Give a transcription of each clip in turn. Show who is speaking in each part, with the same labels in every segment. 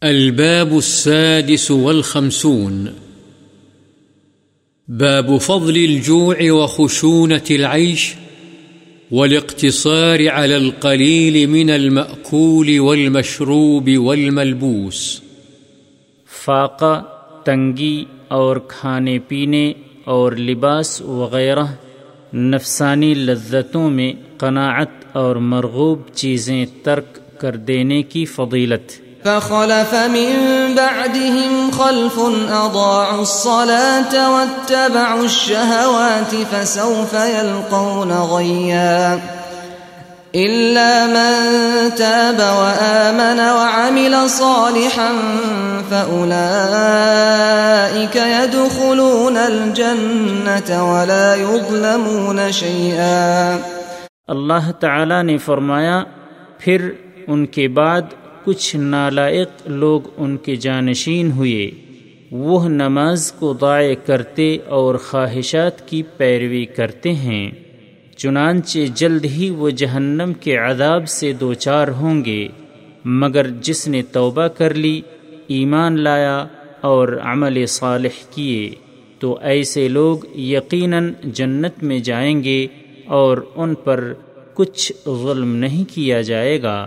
Speaker 1: الباب السادس والخمسون. باب فضل الجوع وخشونة العيش والاقتصار على القليل من المأكول والمشروب والملبوس.
Speaker 2: فاقہ، تنگی اور کھانے پینے اور لباس وغیرہ نفسانی لذتوں میں قناعت اور مرغوب چیزیں ترک کر دینے کی فضیلت۔
Speaker 3: فخلف من بعدهم خلف أضاعوا الصلاة واتبعوا الشهوات فسوف يلقون غيا إلا من تاب وآمن وعمل صالحا فأولئك يدخلون الجنة ولا يظلمون شيئا
Speaker 2: اللہ تعالی نے فرمایا، پھر ان کے بعد کچھ نالائق لوگ ان کے جانشین ہوئے۔ وہ نماز کو ضائع کرتے اور خواہشات کی پیروی کرتے ہیں۔ چنانچہ جلد ہی وہ جہنم کے عذاب سے دوچار ہوں گے۔ مگر جس نے توبہ کر لی، ایمان لایا اور عمل صالح کیے، تو ایسے لوگ یقیناً جنت میں جائیں گے اور ان پر کچھ ظلم نہیں کیا جائے گا۔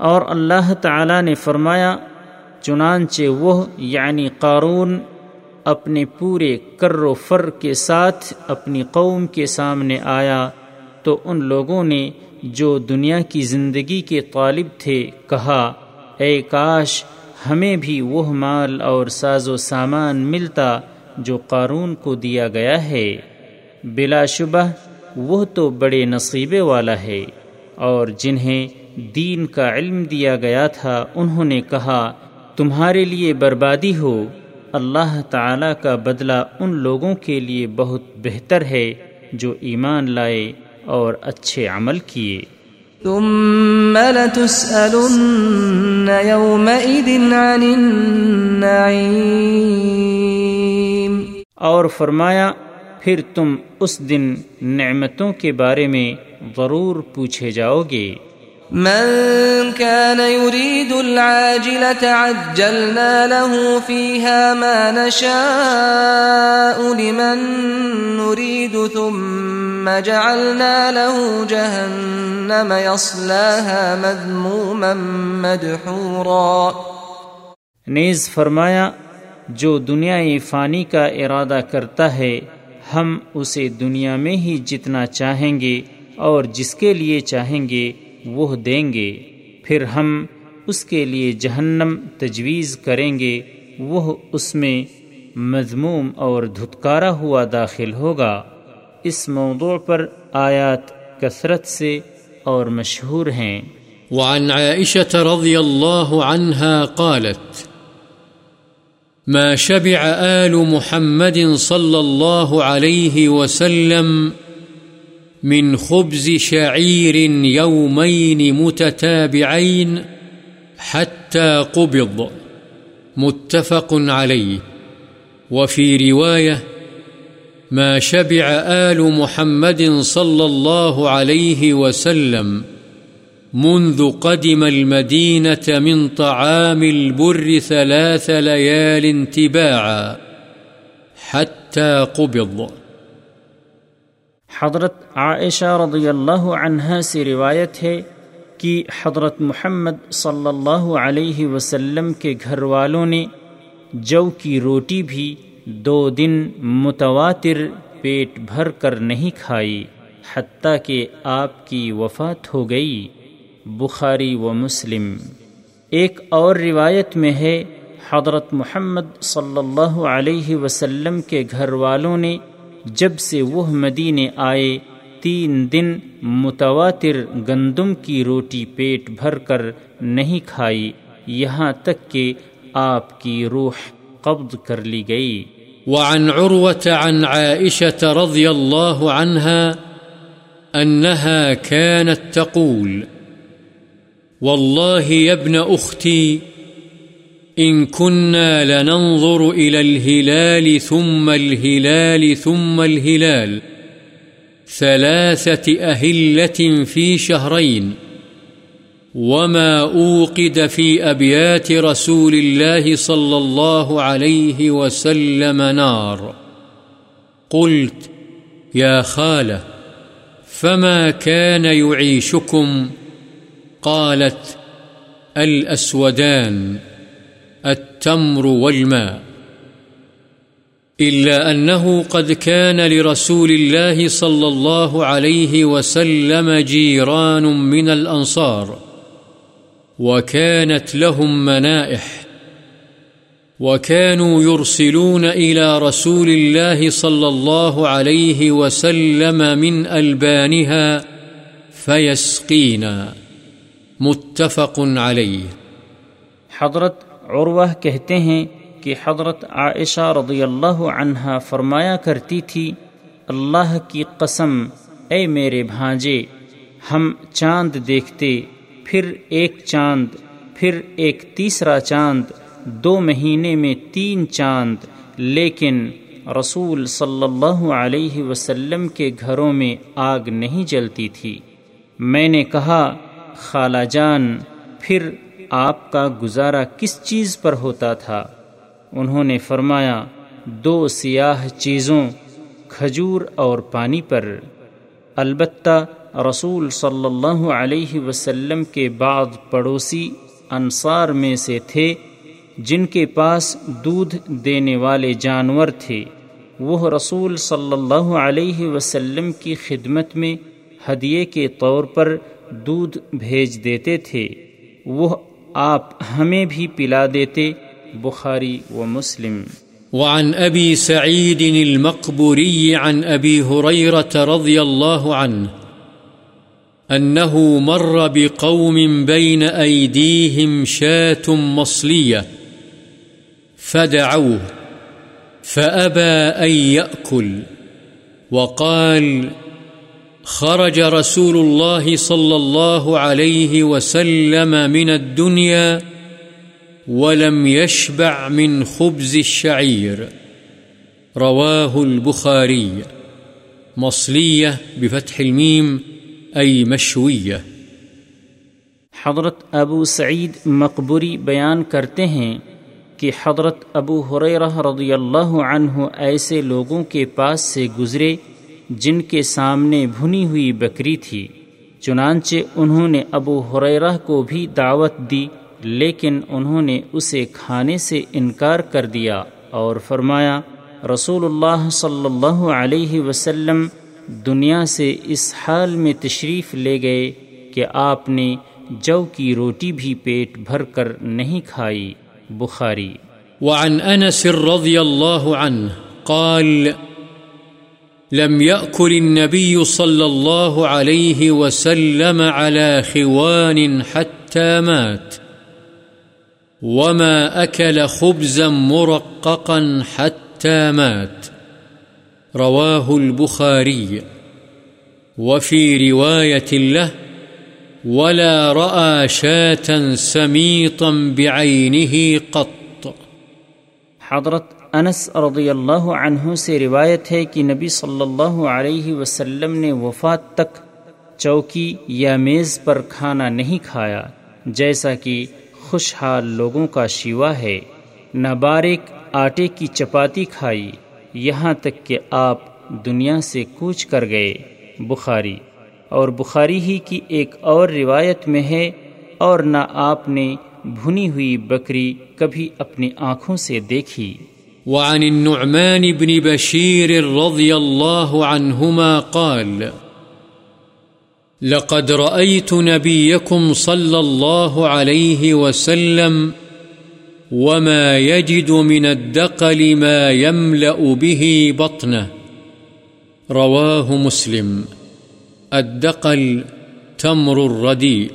Speaker 2: اور اللہ تعالی نے فرمایا، چنانچہ وہ یعنی قارون، اپنے پورے کر و فر کے ساتھ اپنی قوم کے سامنے آیا، تو ان لوگوں نے جو دنیا کی زندگی کے طالب تھے کہا، اے کاش، ہمیں بھی وہ مال اور ساز و سامان ملتا جو قارون کو دیا گیا ہے۔ بلا شبہ، وہ تو بڑے نصیبے والا ہے، اور جنہیں دین کا علم دیا گیا تھا انہوں نے کہا تمہارے لیے بربادی ہو۔ اللہ تعالی کا بدلہ ان لوگوں کے لیے بہت بہتر ہے جو ایمان لائے اور اچھے عمل کیے۔
Speaker 3: ثم لتسألن عن النعيم۔
Speaker 2: اور فرمایا پھر تم اس دن نعمتوں کے بارے میں ضرور پوچھے جاؤ گے۔
Speaker 3: من كان يريد العاجلة عجلنا له فيها ما نشاء لمن نريد، ثم جعلنا له جهنم يصلاها مذموما مدحورا۔
Speaker 2: نیز فرمایا، جو دنیا فانی کا ارادہ کرتا ہے، ہم اسے دنیا میں ہی جتنا چاہیں گے اور جس کے لیے چاہیں گے وہ دیں گے، پھر ہم اس کے لیے جہنم تجویز کریں گے، وہ اس میں مضموم اور دھتکارا ہوا داخل ہوگا۔ اس موضوع پر آیات کثرت سے اور مشہور ہیں۔
Speaker 1: وعن عائشة رضي الله عنها قالت، ما شبع آل محمد صلى الله عليه وسلم من خبز شعير يومين متتابعين حتى قبض. متفق عليه. وفي رواية ما شبع آل محمد صلى الله عليه وسلم منذ قدم المدينة من طعام البر ثلاث ليال تباعا حتى قبض.
Speaker 2: حضرت عائشہ رضی اللہ عنہ سے روایت ہے کہ حضرت محمد صلی اللہ علیہ وسلم کے گھر والوں نے جو کی روٹی بھی دو دن متواتر پیٹ بھر کر نہیں کھائی، حتیٰ کہ آپ کی وفات ہو گئی۔ بخاری و مسلم۔ ایک اور روایت میں ہے، حضرت محمد صلی اللہ علیہ وسلم کے گھر والوں نے جب سے وہ مدینے آئے، تین دن متواتر گندم کی روٹی پیٹ بھر کر نہیں کھائی، یہاں تک کہ آپ کی روح قبض کر لی گئی۔
Speaker 1: وعن عروة عن عائشة رضي الله عنها أنها كانت تقول، والله يا ابن أختي إن كنا لننظر إلى الهلال ثم الهلال ثم الهلال ثلاثة أهلة في شهرين وما أوقد في أبيات رسول الله صلى الله عليه وسلم نار قلت يا خالة فما كان يعيشكم قالت الأسودان التمر والماء. إلا أنه قد كان لرسول الله صلى الله عليه وسلم جيران من الأنصار، وكانت لهم منائح، وكانوا يرسلون إلى رسول الله صلى الله عليه وسلم من ألبانها فيسقينا. متفق عليه.
Speaker 2: حضرت عروہ کہتے ہیں کہ حضرت عائشہ رضی اللہ عنہا فرمایا کرتی تھی، اللہ کی قسم، اے میرے بھانجے، ہم چاند دیکھتے، پھر ایک چاند، پھر ایک تیسرا چاند، دو مہینے میں تین چاند، لیکن رسول صلی اللہ علیہ وسلم کے گھروں میں آگ نہیں جلتی تھی۔ میں نے کہا، خالہ جان، پھر آپ کا گزارا کس چیز پر ہوتا تھا؟ انہوں نے فرمایا، دو سیاہ چیزوں، کھجور اور پانی پر۔ البتہ رسول صلی اللہ علیہ وسلم کے بعد پڑوسی انصار میں سے تھے، جن کے پاس دودھ دینے والے جانور تھے۔ وہ رسول صلی اللہ علیہ وسلم کی خدمت میں ہدیے کے طور پر دودھ بھیج دیتے تھے۔ وہ آپ ہمیں بھی پلا دیتے، بخاری و مسلم۔
Speaker 1: وعن أبي سعيد المقبوري عن أبي هريرة رضي الله عنه أنه مر بقوم بين أيديهم شاة مصلية فدعوه فأبى أن يأكل وقال خرج رسول الله صلى الله عليه وسلم من الدنيا ولم يشبع من خبز الشعير رواه البخاري مصلية بفتح الميم أي مشوية
Speaker 2: حضرت ابو سعید مقبری بیان کرتے ہیں کہ حضرت ابو حریرہ رضی اللہ عنہ ایسے لوگوں کے پاس سے گزرے جن کے سامنے بھنی ہوئی بکری تھی، چنانچہ انہوں نے ابو حریرہ کو بھی دعوت دی، لیکن انہوں نے اسے کھانے سے انکار کر دیا اور فرمایا، رسول اللہ صلی اللہ علیہ وسلم دنیا سے اس حال میں تشریف لے گئے کہ آپ نے جو کی روٹی بھی پیٹ بھر کر نہیں کھائی۔ بخاری۔
Speaker 1: وعن أنس رضي الله عنه قال لم يأكل النبي صلى الله عليه وسلم على خوان حتى مات. وما أكل خبزا مرققا حتى مات. رواه البخاري. وفي رواية له ولا رأى شاة سميطا بعينه قط.
Speaker 2: حضرت انس رضی اللہ عنہ سے روایت ہے کہ نبی صلی اللہ علیہ وسلم نے وفات تک چوکی یا میز پر کھانا نہیں کھایا، جیسا کہ خوشحال لوگوں کا شیوا ہے۔ نہ باریک آٹے کی چپاتی کھائی، یہاں تک کہ آپ دنیا سے کوچ کر گئے۔ بخاری۔ اور بخاری ہی کی ایک اور روایت میں ہے، اور نہ آپ نے بھنی ہوئی بکری کبھی اپنی آنکھوں سے دیکھی۔
Speaker 1: وعن النعمان بن بشير رضي الله عنهما قال، لقد رأيت نبيكم صلى الله عليه وسلم وما يجد من الدقل ما يملأ به بطنه. رواه مسلم. الدقل تمر الرديء.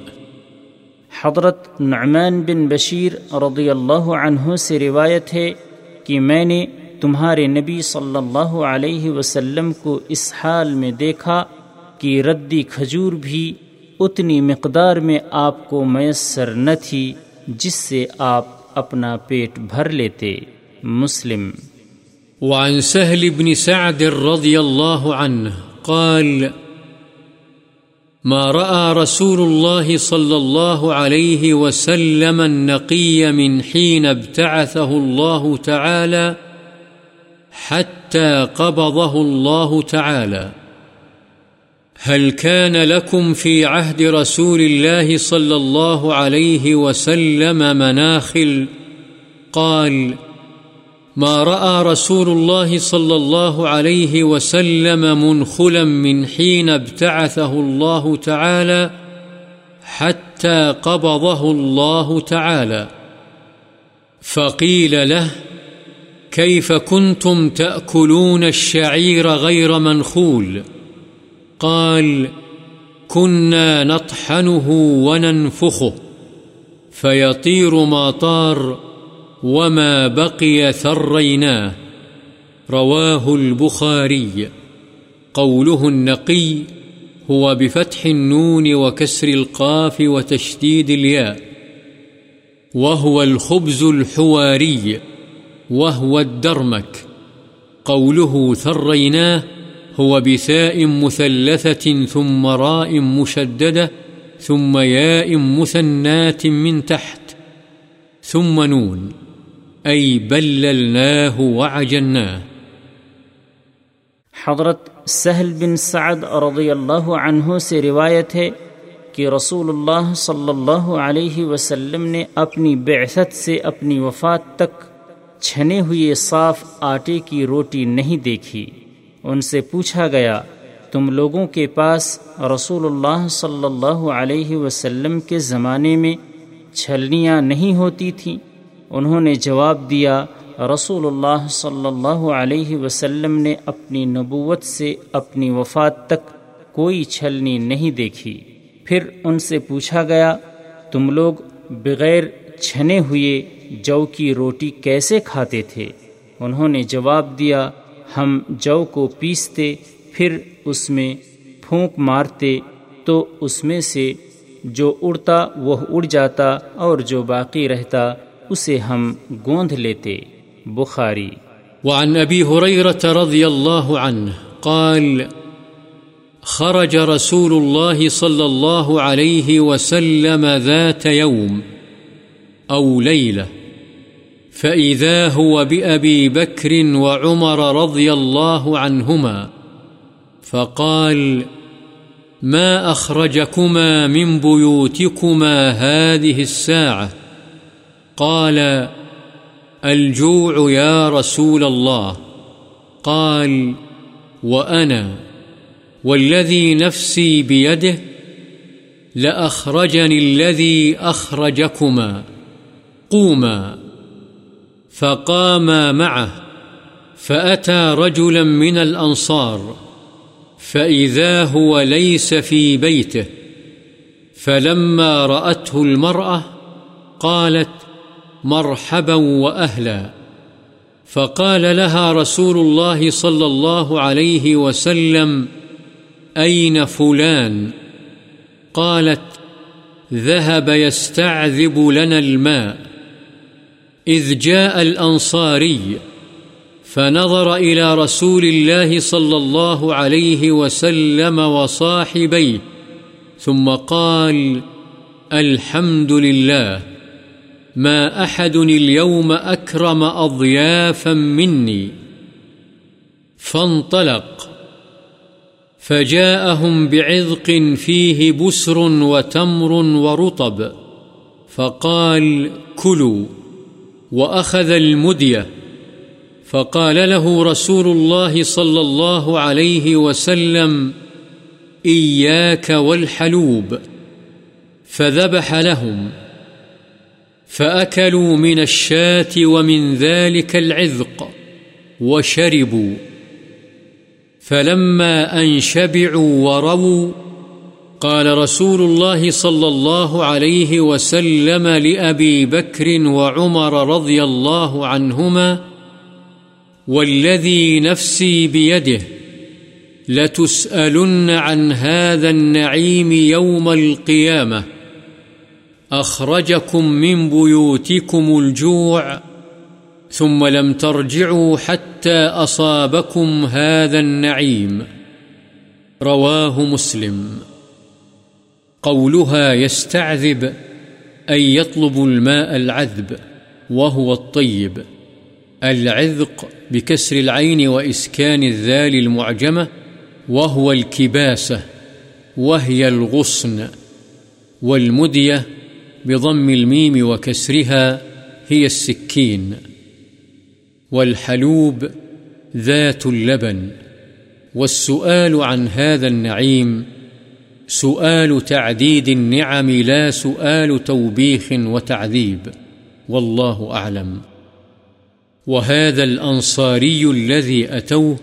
Speaker 2: حضرت نعمان بن بشیر رضی اللہ عنہ سے روایت ہے کہ میں نے تمہارے نبی صلی اللہ علیہ وسلم کو اس حال میں دیکھا کہ ردی کھجور بھی اتنی مقدار میں آپ کو میسر نہ تھی جس سے آپ اپنا پیٹ بھر لیتے۔ مسلم۔
Speaker 1: وعن سهل بن سعد رضي الله عنه قال ما رأى رسول الله صلى الله عليه وسلم النقي من حين ابتعثه الله تعالى حتى قبضه الله تعالى. هل كان لكم في عهد رسول الله صلى الله عليه وسلم مناخل؟ قال ما رأى رسول الله صلى الله عليه وسلم منخلا من حين ابتعثه الله تعالى حتى قبضه الله تعالى. فقيل له، كيف كنتم تأكلون الشعير غير منخول؟ قال، كنا نطحنه وننفخه، فيطير ما طار وما بقي ثريناه رواه البخاري قوله النقي هو بفتح النون وكسر القاف وتشديد الياء وهو الخبز الحواري وهو الدرمك قوله ثريناه هو بثاء مثلثة ثم راء مشددة ثم ياء مثنات من تحت ثم نون أي بللناه وعجناه
Speaker 2: حضرت سہل بن سعد رضی اللہ عنہ سے روایت ہے کہ رسول اللہ صلی اللہ علیہ وسلم نے اپنی بعثت سے اپنی وفات تک چھنے ہوئے صاف آٹے کی روٹی نہیں دیکھی۔ ان سے پوچھا گیا، تم لوگوں کے پاس رسول اللہ صلی اللہ علیہ وسلم کے زمانے میں چھلنیاں نہیں ہوتی تھیں؟ انہوں نے جواب دیا، رسول اللہ صلی اللہ علیہ وسلم نے اپنی نبوت سے اپنی وفات تک کوئی چھلنی نہیں دیکھی۔ پھر ان سے پوچھا گیا، تم لوگ بغیر چھنے ہوئے جو کی روٹی کیسے کھاتے تھے؟ انہوں نے جواب دیا، ہم جو کو پیستے، پھر اس میں پھونک مارتے، تو اس میں سے جو اڑتا وہ اڑ جاتا اور جو باقی رہتا۔ اسے ہم گوندھ لیتے۔ بخاری۔
Speaker 1: وعن ابی حریرت رضی اللہ عنہ قال، خرج رسول الله صلى الله عليه وسلم ذات يوم أو ليلة فإذا هو بأبي بكر وعمر رضي الله عنهما فقال، ما أخرجكما من بيوتكما هذه الساعة؟ قال، الجوع يا رسول الله. قال، وأنا والذي نفسي بيده لأخرجني الذي أخرجكما. قوما. فقاما معه، فأتى رجلا من الأنصار، فإذا هو ليس في بيته. فلما رأته المرأة قالت مرحبا وأهلا. فقال لها رسول الله صلى الله عليه وسلم، أين فلان؟ قالت، ذهب يستعذب لنا الماء. إذ جاء الأنصاري، فنظر إلى رسول الله صلى الله عليه وسلم وصاحبيه، ثم قال، الحمد لله. ما أحد اليوم أكرم أضيافا مني. فانطلق. فجاءهم بعذق فيه بسر وتمر ورطب. فقال كلوا. وأخذ المدية. فقال له رسول الله صلى الله عليه وسلم إياك والحلوب. فذبح لهم. فأكلوا من الشاة ومن ذلك العذق وشربوا. فلما أن شبعوا ورووا، قال رسول الله صلى الله عليه وسلم لأبي بكر وعمر رضي الله عنهما، والذي نفسي بيده لتسألن عن هذا النعيم يوم القيامة. أخرجكم من بيوتكم الجوع ثم لم ترجعوا حتى أصابكم هذا النعيم. رواه مسلم. قولها يستعذب، أي يطلب الماء العذب، وهو الطيب. العذق بكسر العين وإسكان الذال المعجمة، وهو الكباسة، وهي الغصن. والمدية بضم الميم وكسرها هي السكين والحلوب ذات اللبن والسؤال عن هذا النعيم سؤال تعديد النعم لا سؤال توبيخ وتعذيب والله أعلم وهذا الأنصاري الذي أتوه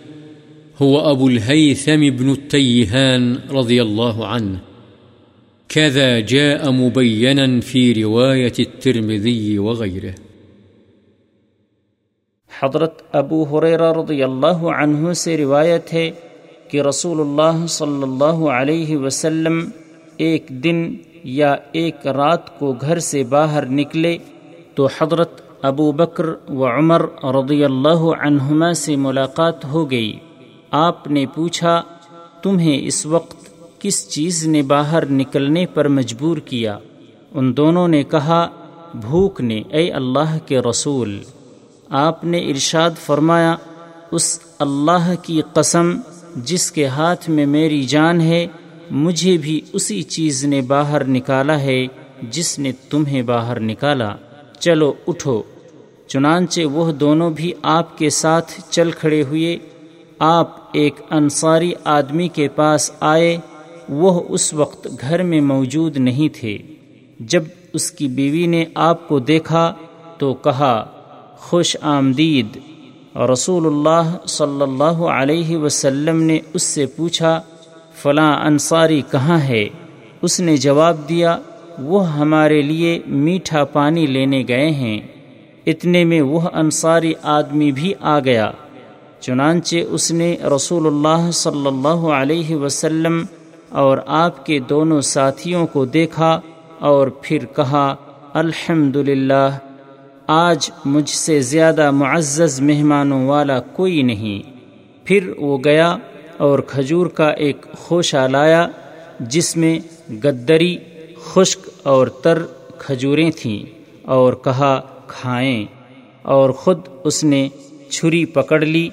Speaker 1: هو أبو الهيثم بن التيهان رضي الله عنه كذا جاء مبينا في رواية الترمذي وغيره.
Speaker 2: حضرت ابو حریرہ رضی اللہ عنہ سے روایت ہے کہ رسول اللہ صلی اللہ علیہ وسلم ایک دن یا ایک رات کو گھر سے باہر نکلے تو حضرت ابو بکر و عمر رضی اللہ عنہما سے ملاقات ہو گئی۔ آپ نے پوچھا، تمہیں اس وقت کس چیز نے باہر نکلنے پر مجبور کیا؟ ان دونوں نے کہا، بھوک نے، اے اللہ کے رسول۔ آپ نے ارشاد فرمایا، اس اللہ کی قسم، جس کے ہاتھ میں میری جان ہے، مجھے بھی اسی چیز نے باہر نکالا ہے، جس نے تمہیں باہر نکالا۔ چلو، اٹھو۔ چنانچہ وہ دونوں بھی آپ کے ساتھ چل کھڑے ہوئے، آپ ایک انصاری آدمی کے پاس آئے وہ اس وقت گھر میں موجود نہیں تھے۔ جب اس کی بیوی نے آپ کو دیکھا تو کہا، خوش آمدید۔ رسول اللہ صلی اللہ علیہ وسلم نے اس سے پوچھا، فلاں انصاری کہاں ہے؟ اس نے جواب دیا، وہ ہمارے لیے میٹھا پانی لینے گئے ہیں۔ اتنے میں وہ انصاری آدمی بھی آ گیا۔ چنانچہ اس نے رسول اللہ صلی اللہ علیہ وسلم اور آپ کے دونوں ساتھیوں کو دیکھا اور پھر کہا الحمد آج مجھ سے زیادہ معزز مہمانوں والا کوئی نہیں۔ پھر وہ گیا اور کھجور کا ایک خوشہ لایا، جس میں گدری، خشک اور تر کھجوریں تھیں اور کہا، کھائیں۔ اور خود اس نے چھری پکڑ لی۔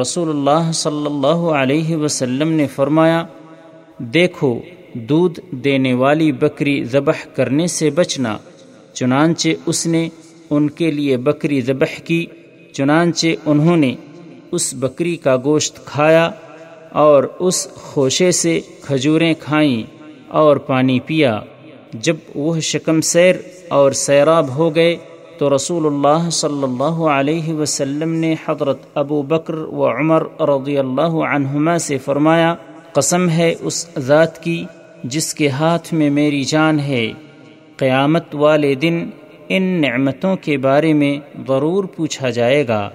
Speaker 2: رسول اللہ صلی اللہ علیہ وسلم نے فرمایا دیکھو، دودھ دینے والی بکری ذبح کرنے سے بچنا، چنانچہ اس نے ان کے لیے بکری ذبح کی، چنانچہ انہوں نے اس بکری کا گوشت کھایا اور اس خوشے سے کھجوریں کھائیں اور پانی پیا۔ جب وہ شکم سیر اور سیراب ہو گئے تو رسول اللہ صلی اللہ علیہ وسلم نے حضرت ابو بکر و عمر رضی اللہ عنہما سے فرمایا قسم ہے اس ذات کی جس کے ہاتھ میں میری جان ہے۔ قیامت والے دن ان نعمتوں کے بارے میں ضرور پوچھا جائے گا۔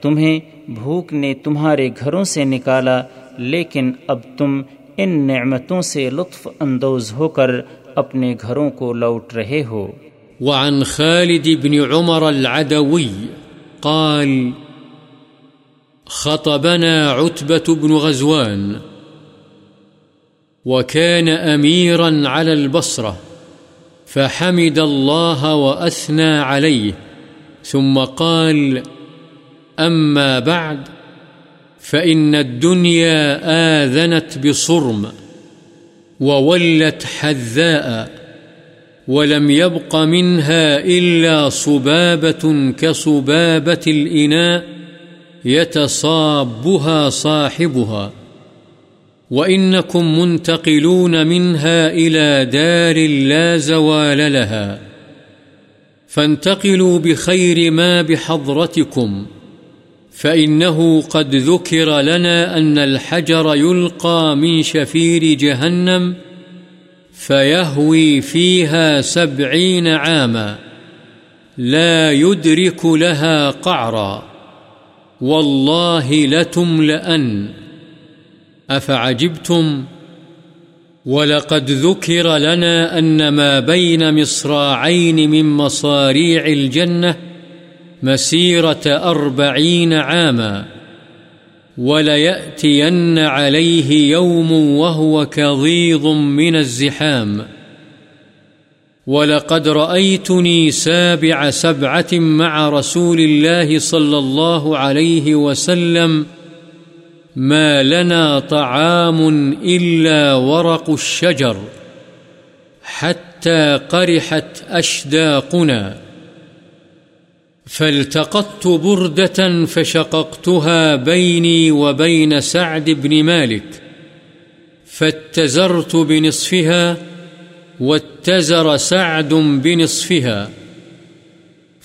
Speaker 2: تمہیں بھوک نے تمہارے گھروں سے نکالا، لیکن اب تم ان نعمتوں سے لطف اندوز ہو کر اپنے گھروں کو لوٹ رہے ہو۔
Speaker 1: وعن خالد بن عمر العدوي قال، خطبنا عتبة بن غزوان وكان أميرا على البصرة، فحمد الله وأثنى عليه، ثم قال أما بعد، فإن الدنيا آذنت بصرم، وولت حذاء، ولم يبق منها إلا صبابة كصبابة الإناء، يتصابها صاحبها. وإنكم منتقلون منها إلى دار لا زوال لها فانتقلوا بخير ما بحضرتكم فإنه قد ذكر لنا أن الحجر يلقى من شفير جهنم فيهوي فيها سبعين عاما لا يدرك لها قعرا والله لتملأن أفعجبتم؟ ولقد ذكر لنا أن ما بين مصراعين من مصاريع الجنة مسيرة أربعين عاما، وليأتين عليه يوم وهو كظيظ من الزحام. ولقد رأيتني سابع سبعة مع رسول الله صلى الله عليه وسلم ما لنا طعام إلا ورق الشجر حتى قرحت أشداقنا فالتقطت بردة فشققتها بيني وبين سعد بن مالك فاتزرت بنصفها واتزر سعد بنصفها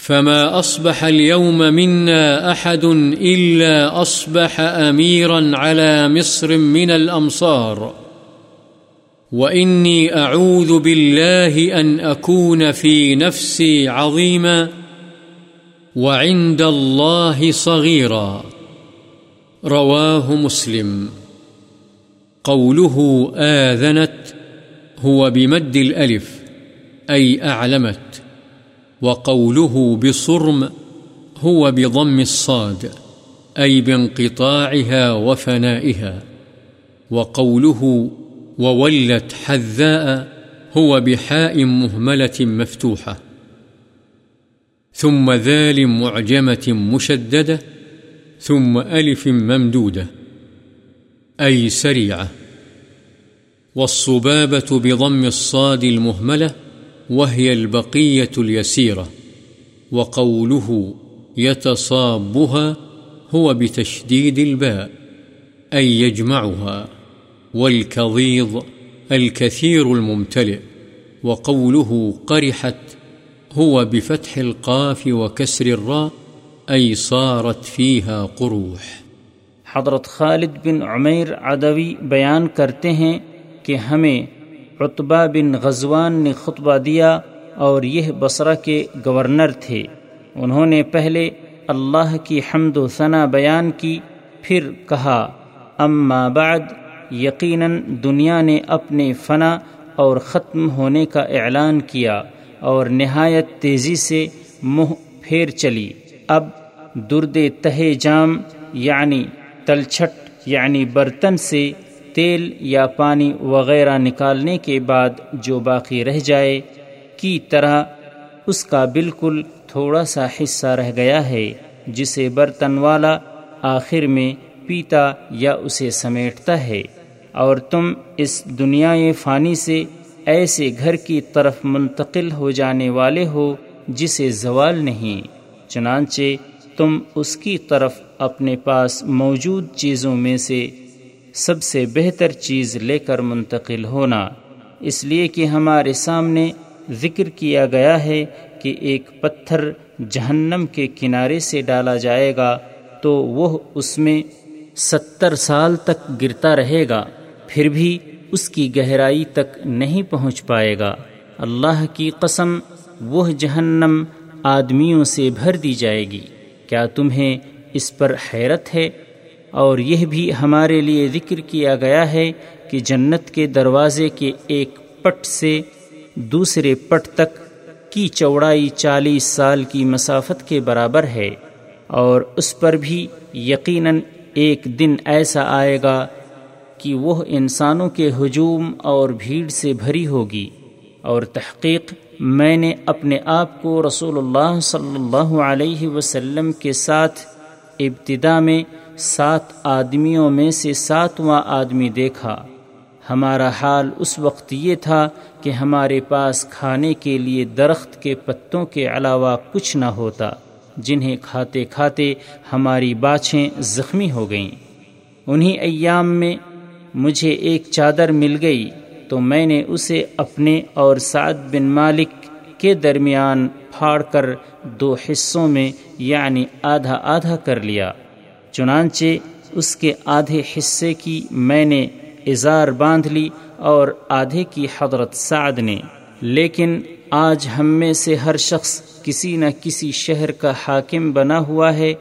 Speaker 1: فما أصبح اليوم منا أحد إلا أصبح أميرا على مصر من الأمصار وإني أعوذ بالله أن أكون في نفسي عظيما وعند الله صغيرا رواه مسلم قوله آذنت هو بمد الألف أي أعلمت وقوله بصرم هو بضم الصاد، أي بانقطاعها وفنائها. وقوله وولت حذاء هو بحاء مهملة مفتوحة. ثم ذال معجمة مشددة، ثم ألف ممدودة، أي سريعة. والصبابة بضم الصاد المهملة وهي البقية اليسيرة، وقوله يتصابها هو بتشديد الباء، أي يجمعها، والكظيظ الكثير الممتلئ، وقوله قرحت هو بفتح القاف وكسر الراء، أي صارت فيها قروح.
Speaker 2: حضرت خالد بن عمیر عدوی بیان کرتے ہیں کہ ہمیں رتبہ بن غزوان نے خطبہ دیا اور یہ بصرہ کے گورنر تھے۔ انہوں نے پہلے اللہ کی حمد و ثنا بیان کی، پھر کہا، اما بعد، یقیناً دنیا نے اپنے فنا اور ختم ہونے کا اعلان کیا اور نہایت تیزی سے منہ پھیر چلی۔ اب درد تہ جام یعنی تلچھٹ یعنی برتن سے تیل یا پانی وغیرہ نکالنے کے بعد جو باقی رہ جائے کی طرح اس کا بالکل تھوڑا سا حصہ رہ گیا ہے، جسے برتن والا آخر میں پیتا یا اسے سمیٹتا ہے۔ اور تم اس دنیا فانی سے ایسے گھر کی طرف منتقل ہو جانے والے ہو جسے زوال نہیں۔ چنانچہ تم اس کی طرف اپنے پاس موجود چیزوں میں سے سب سے بہتر چیز لے کر منتقل ہونا۔ اس لیے کہ ہمارے سامنے ذکر کیا گیا ہے کہ ایک پتھر جہنم کے کنارے سے ڈالا جائے گا تو وہ اس میں ستر سال تک گرتا رہے گا، پھر بھی اس کی گہرائی تک نہیں پہنچ پائے گا۔ اللہ کی قسم، وہ جہنم آدمیوں سے بھر دی جائے گی۔ کیا تمہیں اس پر حیرت ہے؟ اور یہ بھی ہمارے لیے ذکر کیا گیا ہے کہ جنت کے دروازے کے ایک پٹ سے دوسرے پٹ تک کی چوڑائی چالیس سال کی مسافت کے برابر ہے اور اس پر بھی یقیناً ایک دن ایسا آئے گا کہ وہ انسانوں کے ہجوم اور بھیڑ سے بھری ہوگی اور تحقیق میں نے اپنے آپ کو رسول اللہ صلی اللہ علیہ وسلم کے ساتھ ابتدا میں سات آدمیوں میں سے ساتواں آدمی دیکھا۔ ہمارا حال اس وقت یہ تھا کہ ہمارے پاس کھانے کے لیے درخت کے پتوں کے علاوہ کچھ نہ ہوتا، جنہیں کھاتے کھاتے ہماری باچھیں زخمی ہو گئیں۔ انہی ایام میں مجھے ایک چادر مل گئی، تو میں نے اسے اپنے اور سعد بن مالک کے درمیان پھاڑ کر دو حصوں میں یعنی آدھا آدھا کر لیا۔ چنانچہ اس کے آدھے حصے کی میں نے اظہار باندھ لی اور آدھے کی حضرت سعد نے۔ لیکن آج ہم میں سے ہر شخص کسی نہ کسی شہر کا حاکم بنا ہوا ہے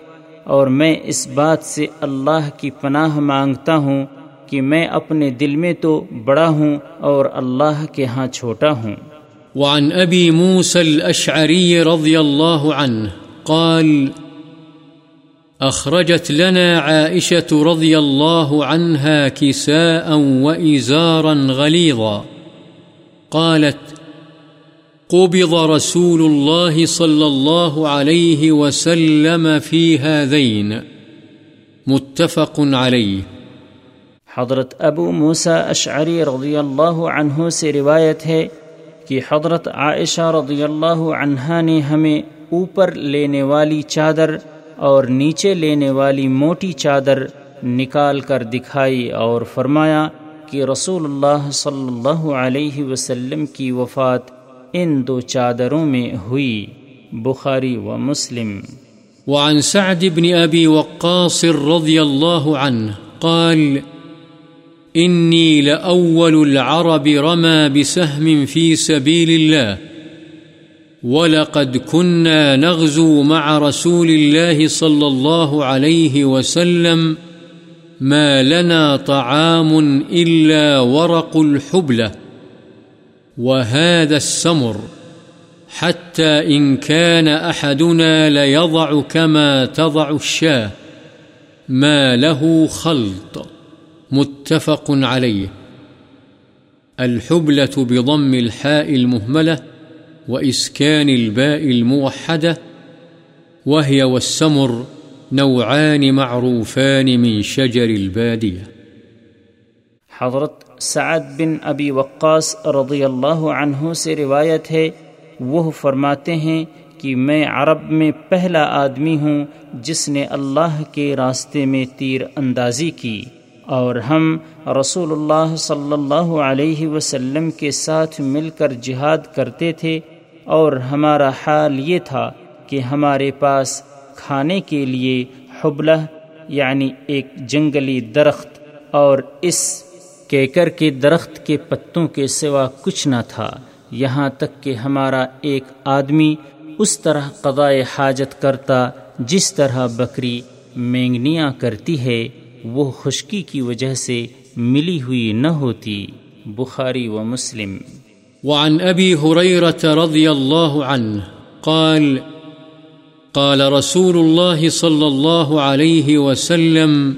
Speaker 2: اور میں اس بات سے اللہ کی پناہ مانگتا ہوں کہ میں اپنے دل میں تو بڑا ہوں اور اللہ کے ہاں چھوٹا ہوں۔
Speaker 1: وعن ابی موسى الاشعری رضی اللہ عنہ قال أخرجت لنا عائشة رضي الله عنها كساء وإزارا غليظا. قالت قبض رسول الله صلى الله عليه وسلم في هذين. متفق عليه.
Speaker 2: حضرت ابو موسا اشعری رضی اللہ عنہ سے روایت ہے کہ حضرت عائشہ رضی اللہ عنہ نے ہمیں اوپر لینے والی چادر اور نیچے لینے والی موٹی چادر نکال کر دکھائی اور فرمایا کہ رسول اللہ صلی اللہ علیہ وسلم کی وفات ان دو چادروں میں ہوئی، بخاری و مسلم۔
Speaker 1: وعن سعد بن أبي وقاص رضي الله عنه قال إني لأول العرب رمى بسهم في سبيل الله ولقد كنا نغزو مع رسول الله صلى الله عليه وسلم ما لنا طعام إلا ورق الحبلة وهذا السمر حتى إن كان أحدنا ليضع كما تضع الشاه ما له خلط متفق عليه الحبلة بضم الحاء المهملة وإسكان الباء الموحدة، وهي والسمر نوعان معروفان من شجر البادية.
Speaker 2: حضرت سعد بن ابی وقاص رضی اللہ عنہ سے روایت ہے، وہ فرماتے ہیں کہ میں عرب میں پہلا آدمی ہوں جس نے اللہ کے راستے میں تیر اندازی کی، اور ہم رسول اللہ صلی اللہ علیہ وسلم کے ساتھ مل کر جہاد کرتے تھے اور ہمارا حال یہ تھا کہ ہمارے پاس کھانے کے لیے حبلہ یعنی ایک جنگلی درخت اور اس کیکر کے درخت کے پتوں کے سوا کچھ نہ تھا۔ یہاں تک کہ ہمارا ایک آدمی اس طرح قضائے حاجت کرتا جس طرح بکری مینگنیاں کرتی ہے، وہ خشکی کی وجہ سے ملی ہوئی نہ ہوتی۔ بخاری و مسلم۔
Speaker 1: وعن أبي هريرة رضي الله عنه قال قال رسول الله صلى الله عليه وسلم،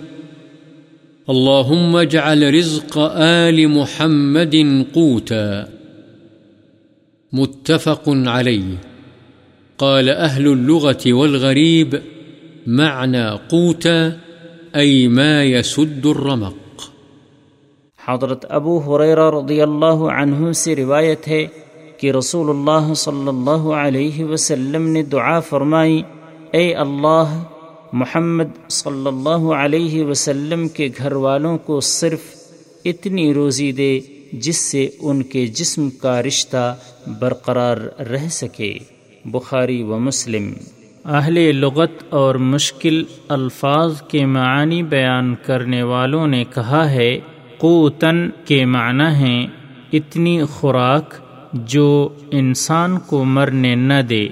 Speaker 1: اللهم اجعل رزق آل محمد قوتا. متفق عليه. قال أهل اللغة والغريب، معنى قوتا أي ما يسد الرمق.
Speaker 2: حضرت ابو حریرہ رضی اللہ عنہ سے روایت ہے کہ رسول اللہ صلی اللہ علیہ وسلم نے دعا فرمائی، اے اللہ، محمد صلی اللہ علیہ وسلم کے گھر والوں کو صرف اتنی روزی دے جس سے ان کے جسم کا رشتہ برقرار رہ سکے۔ بخاری و مسلم۔ اہل لغت اور مشکل الفاظ کے معنی بیان کرنے والوں نے کہا ہے قوتن کے معنی ہیں اتنی خوراک جو انسان کو مرنے نہ دے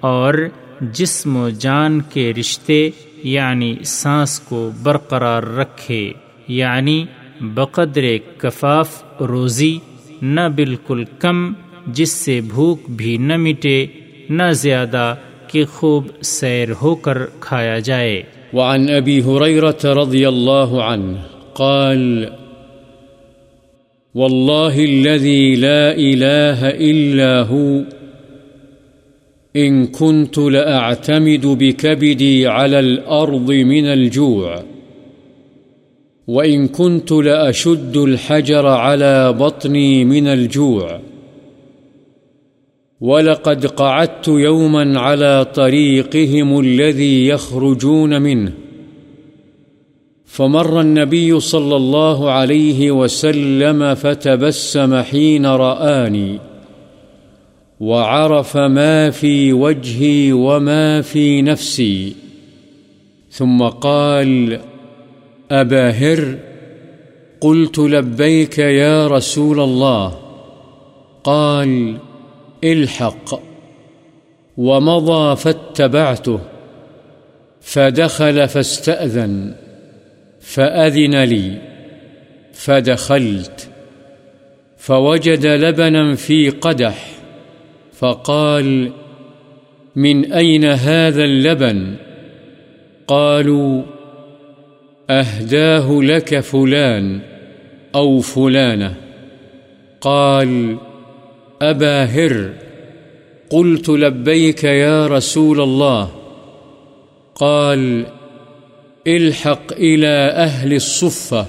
Speaker 2: اور جسم و جان کے رشتے یعنی سانس کو برقرار رکھے یعنی بقدر کفاف روزی نہ بالکل کم جس سے بھوک بھی نہ مٹے، نہ زیادہ کہ خوب سیر ہو کر کھایا جائے۔
Speaker 1: وعن أبي هريرة رضي الله عنه قال والله الذي لا إله إلا هو إن كنت لأعتمد بكبدي على الأرض من الجوع وإن كنت لأشد الحجر على بطني من الجوع ولقد قعدت يوما على طريقهم الذي يخرجون منه فمر النبي صلى الله عليه وسلم فتبسم حين رآني وعرف ما في وجهي وما في نفسي. ثم قال أبا هر قلت لبيك يا رسول الله. قال، الحق. ومضى فاتبعته، فدخل فاستأذن. فأذن لي، فدخلت، فوجد لبنا في قدح، فقال من أين هذا اللبن؟ قالوا أهداه لك فلان أو فلانة. قال أبا هر، قلت لبيك يا رسول الله. قال الحق إلى أهل الصفة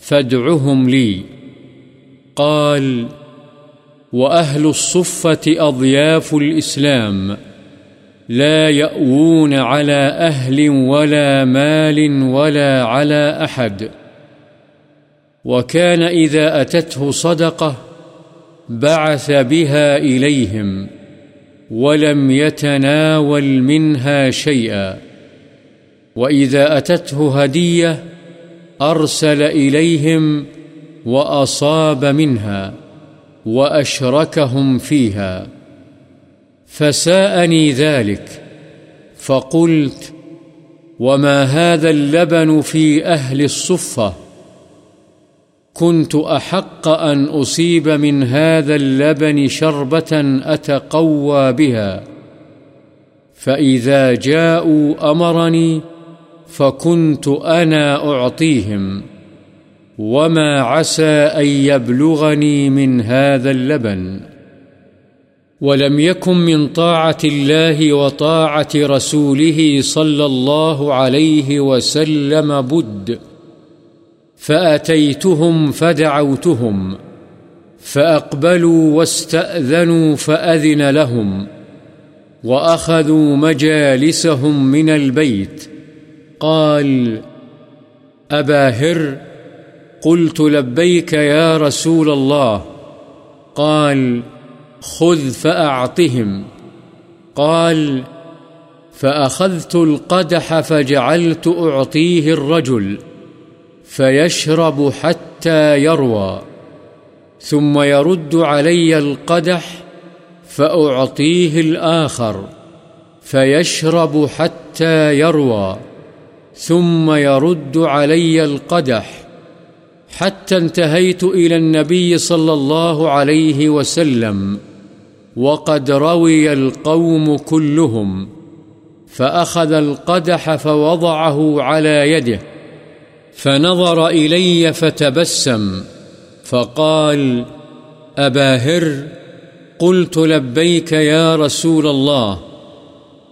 Speaker 1: فادعهم لي. قال، وأهل الصفة أضياف الإسلام، لا يأوون على أهل ولا مال ولا على أحد. وكان إذا أتته صدقة بعث بها إليهم، ولم يتناول منها شيئا. وإذا أتته هدية أرسل إليهم وأصاب منها وأشركهم فيها فساءني ذلك فقلت وما هذا اللبن في أهل الصفة كنت أحق أن أصيب من هذا اللبن شربة أتقوى بها فإذا جاءوا أمرني فكنت أنا أعطيهم وما عسى أن يبلغني من هذا اللبن ولم يكن من طاعة الله وطاعة رسوله صلى الله عليه وسلم بد فأتيتهم فدعوتهم فأقبلوا واستأذنوا فأذن لهم وأخذوا مجالسهم من البيت قال، أبا هر، قلت لبيك يا رسول الله. قال، خذ فأعطهم. قال، فأخذت القدح فجعلت أعطيه الرجل، فيشرب حتى يروى. ثم يرد علي القدح فأعطيه الآخر، فيشرب حتى يروى. ثم يرد علي القدح حتى انتهيت إلى النبي صلى الله عليه وسلم، وقد روي القوم كلهم، فأخذ القدح فوضعه على يده، فنظر إلي فتبسم، فقال أبا هر، قلت لبيك يا رسول الله،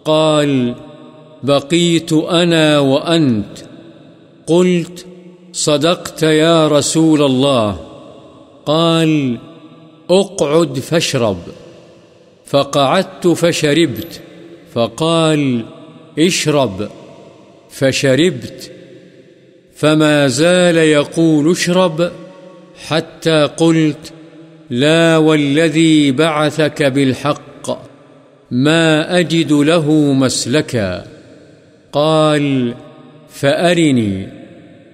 Speaker 1: قال بقيت أنا وأنت. قلت، صدقت يا رسول الله. قال، اقعد فاشرب. فقعدت فشربت. فقال، اشرب. فشربت. فما زال يقول اشرب، حتى قلت، لا والذي بعثك بالحق، ما أجد له مسلكا. قال، فأرني،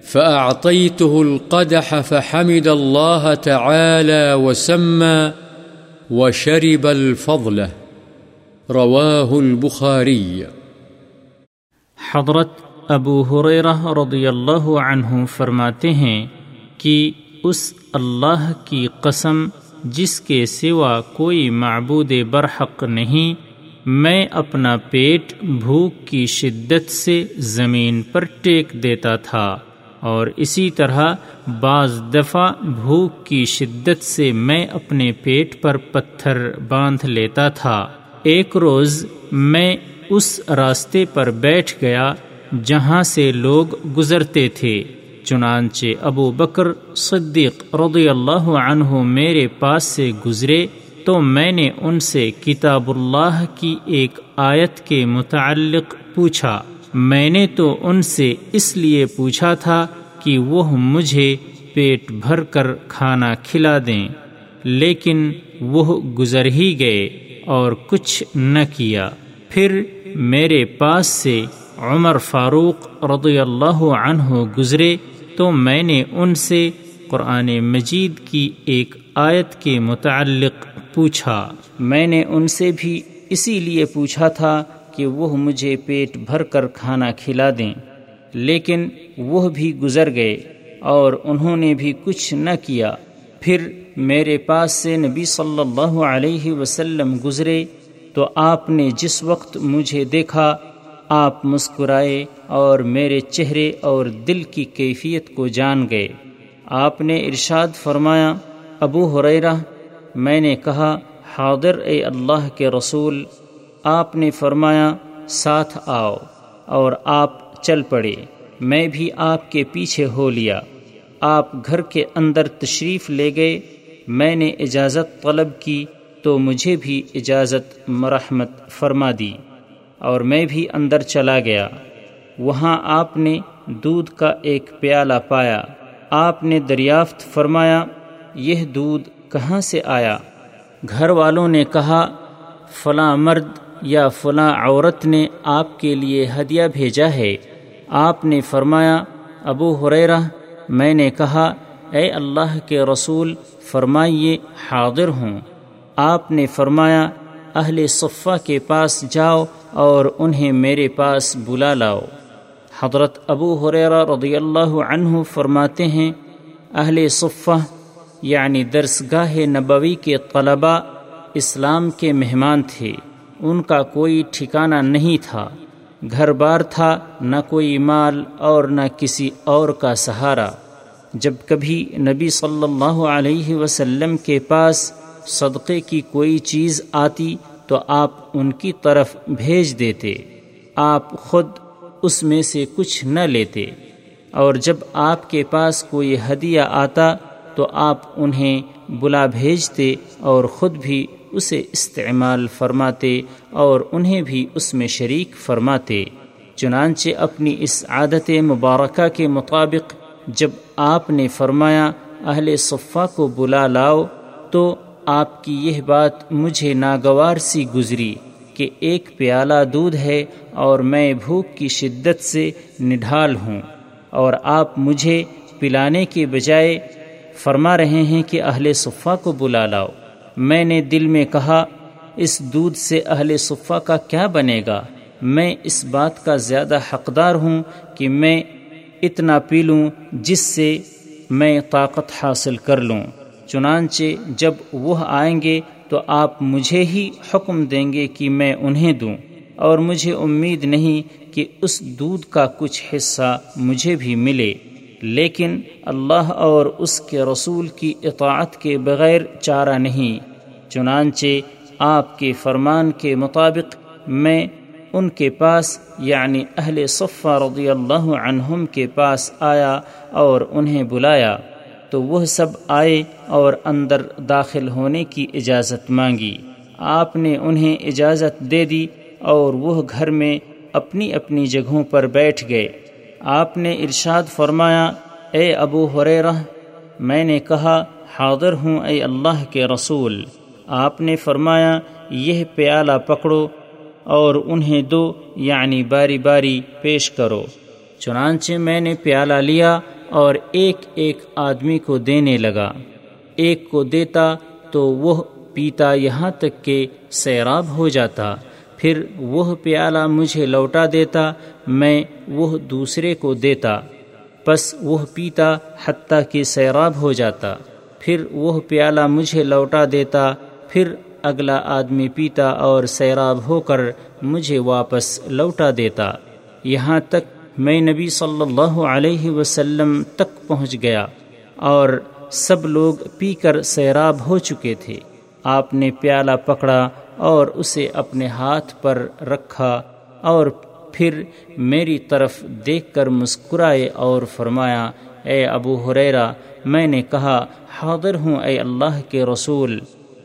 Speaker 1: فأعطيته القدح فحمد الله تعالى وسمى وشرب الفضلة رواه البخاري.
Speaker 2: حضرت ابو حریرہ رضی اللہ عنہ فرماتے ہیں کہ اس اللہ کی قسم جس کے سوا کوئی معبود برحق نہیں میں اپنا پیٹ بھوک کی شدت سے زمین پر ٹیک دیتا تھا اور اسی طرح بعض دفعہ بھوک کی شدت سے میں اپنے پیٹ پر پتھر باندھ لیتا تھا۔ ایک روز میں اس راستے پر بیٹھ گیا جہاں سے لوگ گزرتے تھے، چنانچہ ابو بکر صدیق رضی اللہ عنہ میرے پاس سے گزرے تو میں نے ان سے کتاب اللہ کی ایک آیت کے متعلق پوچھا۔ میں نے تو ان سے اس لیے پوچھا تھا کہ وہ مجھے پیٹ بھر کر کھانا کھلا دیں، لیکن وہ گزر ہی گئے اور کچھ نہ کیا۔ پھر میرے پاس سے عمر فاروق رضی اللہ عنہ گزرے تو میں نے ان سے قرآن مجید کی ایک آیت کے متعلق پوچھا، میں نے ان سے بھی اسی لیے پوچھا تھا کہ وہ مجھے پیٹ بھر کر کھانا کھلا دیں، لیکن وہ بھی گزر گئے اور انہوں نے بھی کچھ نہ کیا۔ پھر میرے پاس سے نبی صلی اللہ علیہ وسلم گزرے تو آپ نے جس وقت مجھے دیکھا، آپ مسکرائے اور میرے چہرے اور دل کی کیفیت کو جان گئے۔ آپ نے ارشاد فرمایا، ابو حریرہ میں نے کہا، حاضر اے اللہ کے رسول، آپ نے فرمایا، ساتھ آؤ اور آپ چل پڑے۔ میں بھی آپ کے پیچھے ہو لیا۔ آپ گھر کے اندر تشریف لے گئے۔ میں نے اجازت طلب کی تو مجھے بھی اجازت مرحمت فرما دی اور میں بھی اندر چلا گیا۔ وہاں آپ نے دودھ کا ایک پیالہ پایا۔ آپ نے دریافت فرمایا، یہ دودھ کہاں سے آیا؟ گھر والوں نے کہا، فلاں مرد یا فلاں عورت نے آپ کے لیے ہدیہ بھیجا ہے۔ آپ نے فرمایا، ابو حریرہ میں نے کہا، اے اللہ کے رسول، فرمائیے، حاضر ہوں۔ آپ نے فرمایا، اہل صفہ کے پاس جاؤ اور انہیں میرے پاس بلا لاؤ۔ حضرت ابو حریرہ رضی اللہ عنہ فرماتے ہیں، اہل صفہ یعنی درسگاہ نبوی کے طلباء اسلام کے مہمان تھے۔ ان کا کوئی ٹھکانہ نہیں تھا۔ گھر بار تھا، نہ کوئی مال اور نہ کسی اور کا سہارا۔ جب کبھی نبی صلی اللہ علیہ وسلم کے پاس صدقے کی کوئی چیز آتی تو آپ ان کی طرف بھیج دیتے۔ آپ خود اس میں سے کچھ نہ لیتے۔ اور جب آپ کے پاس کوئی ہدیہ آتا تو آپ انہیں بلا بھیجتے اور خود بھی اسے استعمال فرماتے اور انہیں بھی اس میں شریک فرماتے۔ چنانچہ اپنی اس عادت مبارکہ کے مطابق جب آپ نے فرمایا، اہل صفہ کو بلا لاؤ، تو آپ کی یہ بات مجھے ناگوار سی گزری کہ ایک پیالہ دودھ ہے اور میں بھوک کی شدت سے نڈھال ہوں اور آپ مجھے پلانے کے بجائے فرما رہے ہیں کہ اہل صفہ کو بلا لاؤ۔ میں نے دل میں کہا، اس دودھ سے اہل صفہ کا کیا بنے گا؟ میں اس بات کا زیادہ حقدار ہوں کہ میں اتنا پی لوں جس سے میں طاقت حاصل کر لوں۔ چنانچہ جب وہ آئیں گے تو آپ مجھے ہی حکم دیں گے کہ میں انہیں دوں۔ اور مجھے امید نہیں کہ اس دودھ کا کچھ حصہ مجھے بھی ملے۔ لیکن اللہ اور اس کے رسول کی اطاعت کے بغیر چارہ نہیں، چنانچہ آپ کے فرمان کے مطابق میں ان کے پاس یعنی اہل صفہ رضی اللہ عنہم کے پاس آیا اور انہیں بلایا، تو وہ سب آئے اور اندر داخل ہونے کی اجازت مانگی۔ آپ نے انہیں اجازت دے دی اور وہ گھر میں اپنی اپنی جگہوں پر بیٹھ گئے۔ آپ نے ارشاد فرمایا، اے ابو حریرہ میں نے کہا، حاضر ہوں اے اللہ کے رسول۔ آپ نے فرمایا، یہ پیالہ پکڑو اور انہیں دو یعنی باری باری پیش کرو۔ چنانچہ میں نے پیالہ لیا اور ایک ایک آدمی کو دینے لگا۔ ایک کو دیتا تو وہ پیتا یہاں تک کہ سیراب ہو جاتا۔ پھر وہ پیالہ مجھے لوٹا دیتا، میں وہ دوسرے کو دیتا۔ بس وہ پیتا حتیٰ کہ سیراب ہو جاتا۔ پھر وہ پیالہ مجھے لوٹا دیتا، پھر اگلا آدمی پیتا اور سیراب ہو کر مجھے واپس لوٹا دیتا۔ یہاں تک میں نبی صلی اللہ علیہ وسلم تک پہنچ گیا اور سب لوگ پی کر سیراب ہو چکے تھے۔ آپ نے پیالہ پکڑا اور اسے اپنے ہاتھ پر رکھا اور پھر میری طرف دیکھ کر مسکرائے اور فرمایا، اے ابو حریرا میں نے کہا، حاضر ہوں اے اللہ کے رسول۔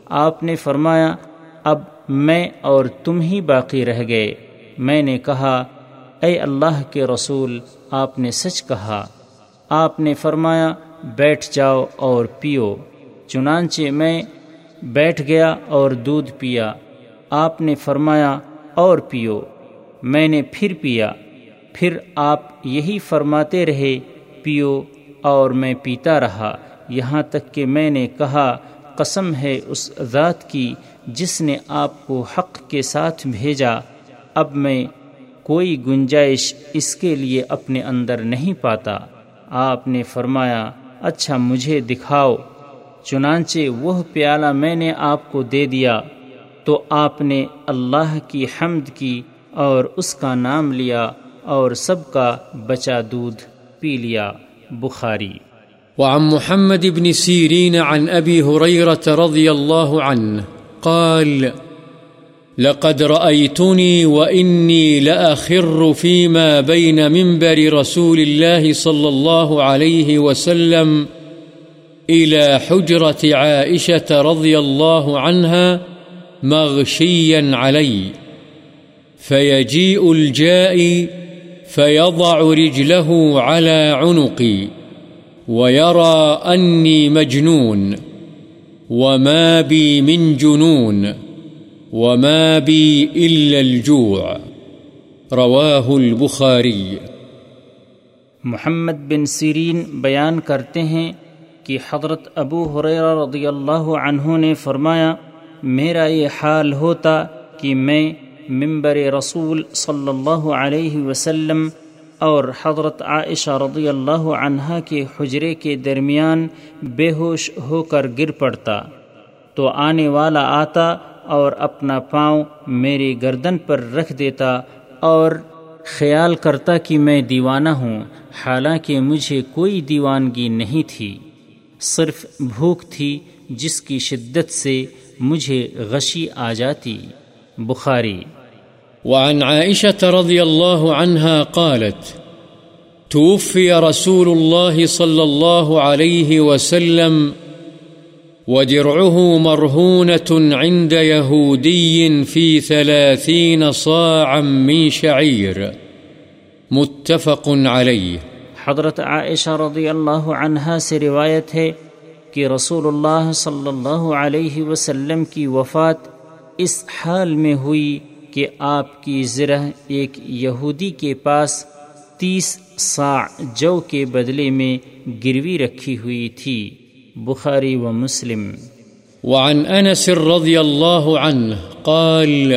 Speaker 2: آپ نے فرمایا، اب میں اور تم ہی باقی رہ گئے۔ میں نے کہا، اے اللہ کے رسول، آپ نے سچ کہا۔ آپ نے فرمایا، بیٹھ جاؤ اور پیو۔ چنانچہ میں بیٹھ گیا اور دودھ پیا۔ آپ نے فرمایا، اور پیو۔ میں نے پھر پیا۔ پھر آپ یہی فرماتے رہے، پیو۔ اور میں پیتا رہا۔ یہاں تک کہ میں نے کہا، قسم ہے اس ذات کی جس نے آپ کو حق کے ساتھ بھیجا۔ اب میں کوئی گنجائش اس کے لیے اپنے اندر نہیں پاتا۔ آپ نے فرمایا اچھا مجھے دکھاؤ۔ چنانچہ وہ پیالہ میں نے آپ کو دے دیا، تو آپ نے اللہ کی حمد کی اور اس کا نام لیا اور سب کا بچا دودھ پی لیا۔ بخاری۔
Speaker 1: وعن محمد بن سيرين عن أبي هريرة رضي الله عنه قال، لقد رأيتني وإني لأخر فيما بين منبر رسول الله صلى الله عليه وسلم إلى حجرة عائشة رضي الله عنها مغشيا علي. فيجيء الجائي فيضع رجله على عنقي ويرى أني مجنون وما بي من جنون وما بي إلا الجوع. رواه البخاري.
Speaker 2: محمد بن سیرین بیان کرتے ہیں کہ حضرت ابو حریر رضی اللہ عنہ نے فرمایا، میرا یہ حال ہوتا کہ میں ممبر رسول صلی اللہ علیہ وسلم اور حضرت عائشہ رضی اللہ عنہ کے حجرے کے درمیان بے ہوش ہو کر گر پڑتا۔ تو آنے والا آتا اور اپنا پاؤں میری گردن پر رکھ دیتا اور خیال کرتا کہ میں دیوانہ ہوں، حالانکہ مجھے کوئی دیوانگی نہیں تھی۔ صرف بھوک تھی جس کی شدت سے مجھے غشی آ جاتی۔ بخاری۔
Speaker 1: وعن عائشة رضي الله عنها قالت توفي رسول الله صلى الله عليه وسلم ودرعه مرهونة عند يهودي في ثلاثين صاعا من شعير متفق عليه
Speaker 2: حضرت عائشہ رضی اللہ عنہا سے روایت ہے کہ رسول اللہ صلی اللہ علیہ وسلم کی وفات اس حال میں ہوئی کہ آپ کی زرہ ایک یہودی کے پاس تیس سا جو کے بدلے میں گروی رکھی ہوئی تھی۔ بخاری و مسلم۔
Speaker 1: وعن انس رضی اللہ عنہ قال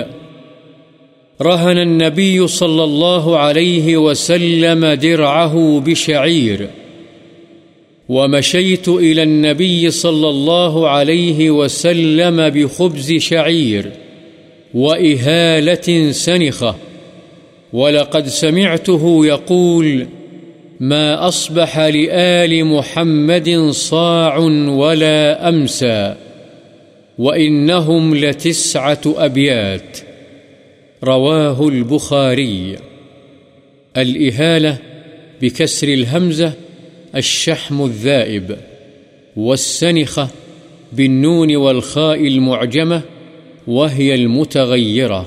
Speaker 1: رهن النبي صلى الله عليه وسلم درعه بشعير. ومشيت إلى النبي صلى الله عليه وسلم بخبز شعير وإهالة سنخة. ولقد سمعته يقول ما أصبح لآل محمد صاع ولا أمسى، وإنهم لتسعة أبيات. رواه البخاري. الإهالة بكسر الهمزة الشحم الذائب، والسنخة بالنون والخاء المعجمة، وهي المتغيرة.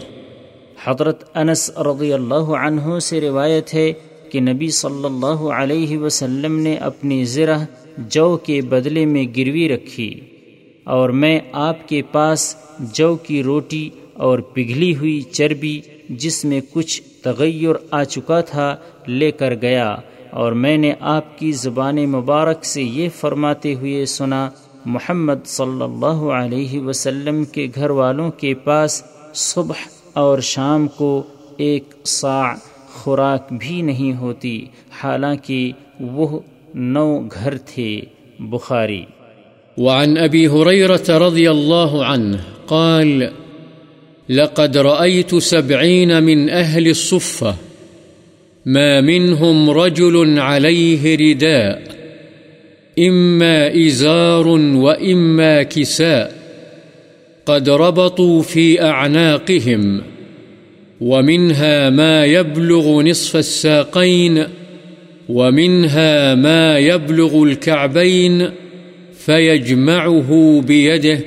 Speaker 2: حضرت انس رضی اللہ عنہ سے روایت ہے کہ نبی صلی اللہ علیہ وسلم نے اپنی زرہ جو کے بدلے میں گروی رکھی، اور میں آپ کے پاس جو کی روٹی اور پگھلی ہوئی چربی جس میں کچھ تغیر آ چکا تھا لے کر گیا اور میں نے آپ کی زبان مبارک سے یہ فرماتے ہوئے سنا، محمد صلی اللہ علیہ وسلم کے گھر والوں کے پاس صبح اور شام کو ایک سا خوراک بھی نہیں ہوتی، حالانکہ وہ نو گھر تھے۔ بخاری۔
Speaker 1: وعن قال لقد رأيت سبعين من أهل الصفة، ما منهم رجل عليه رداء، إما إزار وإما كساء، قد ربطوا في أعناقهم، ومنها ما يبلغ نصف الساقين، ومنها ما يبلغ الكعبين، فيجمعه بيده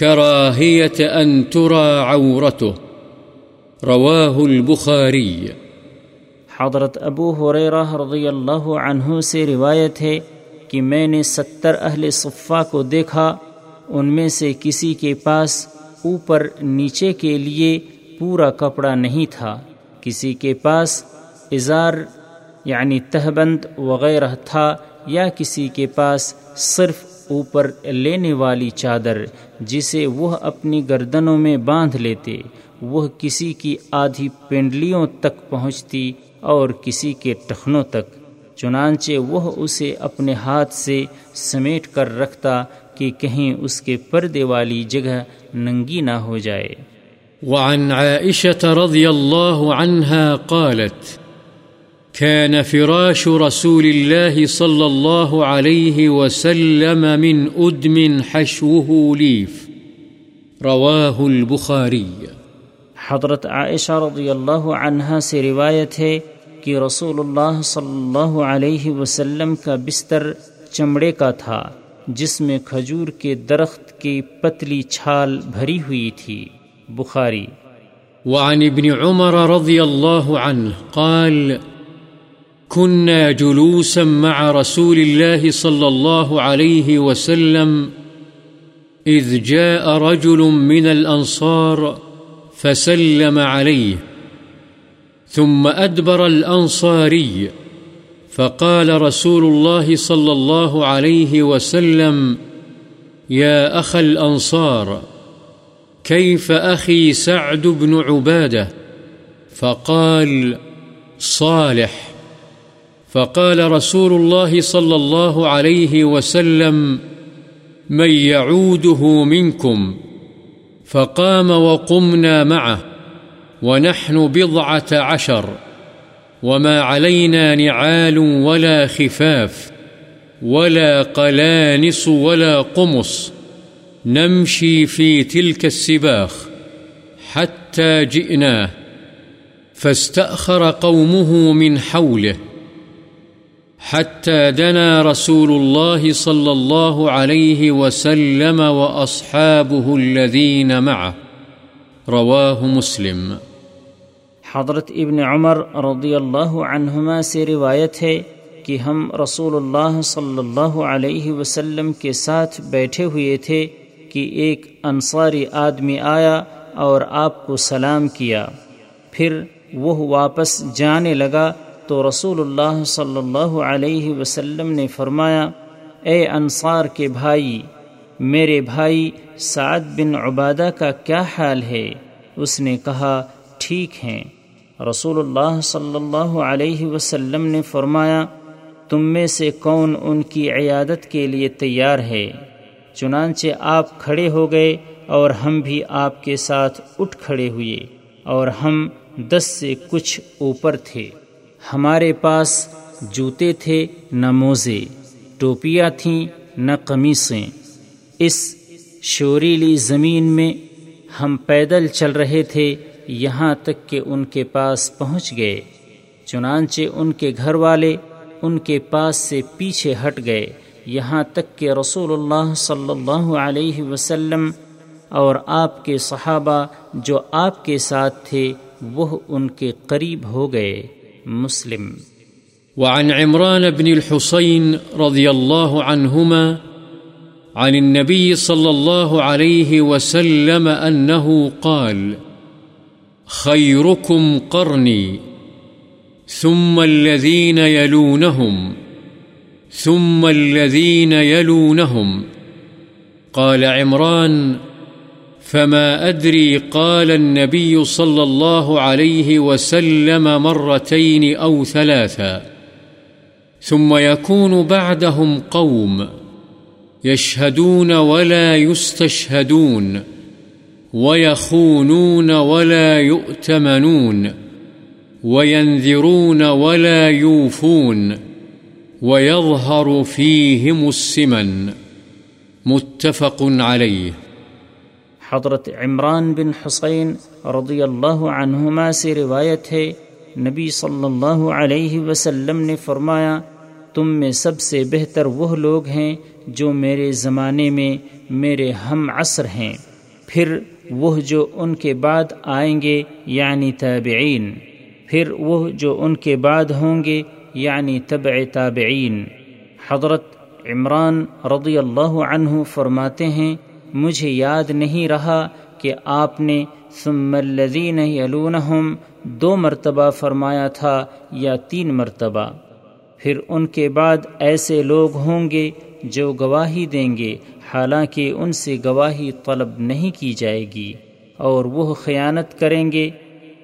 Speaker 1: كراهية أن ترى عورته. رواه البخاري.
Speaker 2: حضرت ابو حریرہ رضی اللہ عنہ سے روایت ہے کہ میں نے ستر اہل صفا کو دیکھا، ان میں سے کسی کے پاس اوپر نیچے کے لیے پورا کپڑا نہیں تھا۔ کسی کے پاس اظہار یعنی تہبند وغیرہ تھا یا کسی کے پاس صرف اوپر لینے والی چادر جسے وہ اپنی گردنوں میں باندھ لیتے، وہ کسی کی آدھی پنڈلیوں تک پہنچتی اور کسی کے ٹخنوں تک، چنانچہ وہ اسے اپنے ہاتھ سے سمیٹ کر رکھتا کہ کہیں اس کے پردے والی جگہ ننگی نہ ہو جائے۔
Speaker 1: وعن عائشة رضي الله عنها قالت كان فراش رسول الله صلى الله عليه وسلم من أدم حشوه ليف. رواه البخاري.
Speaker 2: حضرت عائشہ رضی اللہ عنہا سے روایت ہے کہ رسول اللہ صلی اللہ علیہ وسلم کا بستر چمڑے کا تھا جس میں کھجور کے درخت کی پتلی چھال بھری ہوئی تھی۔ بخاری۔
Speaker 1: وعن ابن عمر رضي الله عنه قال كنا جلوسا مع رسول الله صلى الله عليه وسلم، إذ جاء رجل من الأنصار فسلم عليه، ثم أدبر الأنصاري، فقال رسول الله صلى الله عليه وسلم، يا أخ الأنصار، كيف أخي سعد بن عبادة؟ فقال، صالح. فقال رسول الله صلى الله عليه وسلم، من يعوده منكم فقام وقمنا معه، ونحن بضعة عشر، وما علينا نعال ولا خفاف، ولا قلانس ولا قمص نمشي في تلك السباخ حتى جئناه، فاستأخر قومه من حوله. حتى دنا رسول الله صلى الله عليه وسلم وأصحابه الذين معه. رواه مسلم.
Speaker 2: حضرت ابن عمر رضی اللہ عنہما سے روایت ہے کہ ہم رسول اللہ صلی اللہ علیہ وسلم کے ساتھ بیٹھے ہوئے تھے کہ ایک انصاری آدمی آیا اور آپ کو سلام کیا۔ پھر وہ واپس جانے لگا تو رسول اللہ صلی اللہ علیہ وسلم نے فرمایا، اے انصار کے بھائی، میرے بھائی سعد بن عبادہ کا کیا حال ہے؟ اس نے کہا، ٹھیک ہیں۔ رسول اللہ صلی اللہ علیہ وسلم نے فرمایا، تم میں سے کون ان کی عیادت کے لیے تیار ہے؟ چنانچہ آپ کھڑے ہو گئے اور ہم بھی آپ کے ساتھ اٹھ کھڑے ہوئے اور ہم دس سے کچھ اوپر تھے۔ ہمارے پاس جوتے تھے نہ موزے، ٹوپیاں تھیں نہ قمیصیں۔ اس شوریلی زمین میں ہم پیدل چل رہے تھے یہاں تک کہ ان کے پاس پہنچ گئے۔ چنانچہ ان کے گھر والے ان کے پاس سے پیچھے ہٹ گئے۔ یہاں تک کہ رسول اللہ صلی اللہ علیہ وسلم اور آپ کے صحابہ جو آپ کے ساتھ تھے وہ ان کے قریب ہو گئے۔ مسلم۔
Speaker 1: وعن عمران بن الحسين رضي الله عنهما عن النبي صلى الله عليه وسلم أنه قال خيركم قرني ثم الذين يلونهم ثم الذين يلونهم قال عمران فما أدري قال النبي صلى الله عليه وسلم مرتين أو ثلاثا ثم يكون بعدهم قوم يشهدون ولا يستشهدون ويخونون ولا يؤتمنون وينذرون ولا يوفون ويظهر فيهم السمن متفق عليه
Speaker 2: حضرت عمران بن حسین رضی اللہ عنہما سے روایت ہے، نبی صلی اللہ علیہ وسلم نے فرمایا، تم میں سب سے بہتر وہ لوگ ہیں جو میرے زمانے میں میرے ہم عصر ہیں۔ پھر وہ جو ان کے بعد آئیں گے یعنی تابعین۔ پھر وہ جو ان کے بعد ہوں گے یعنی تبع تابعین۔ حضرت عمران رضی اللہ عنہ فرماتے ہیں مجھے یاد نہیں رہا کہ آپ نے ثم الذین یلونہم دو مرتبہ فرمایا تھا یا تین مرتبہ۔ پھر ان کے بعد ایسے لوگ ہوں گے جو گواہی دیں گے، حالانکہ ان سے گواہی طلب نہیں کی جائے گی۔ اور وہ خیانت کریں گے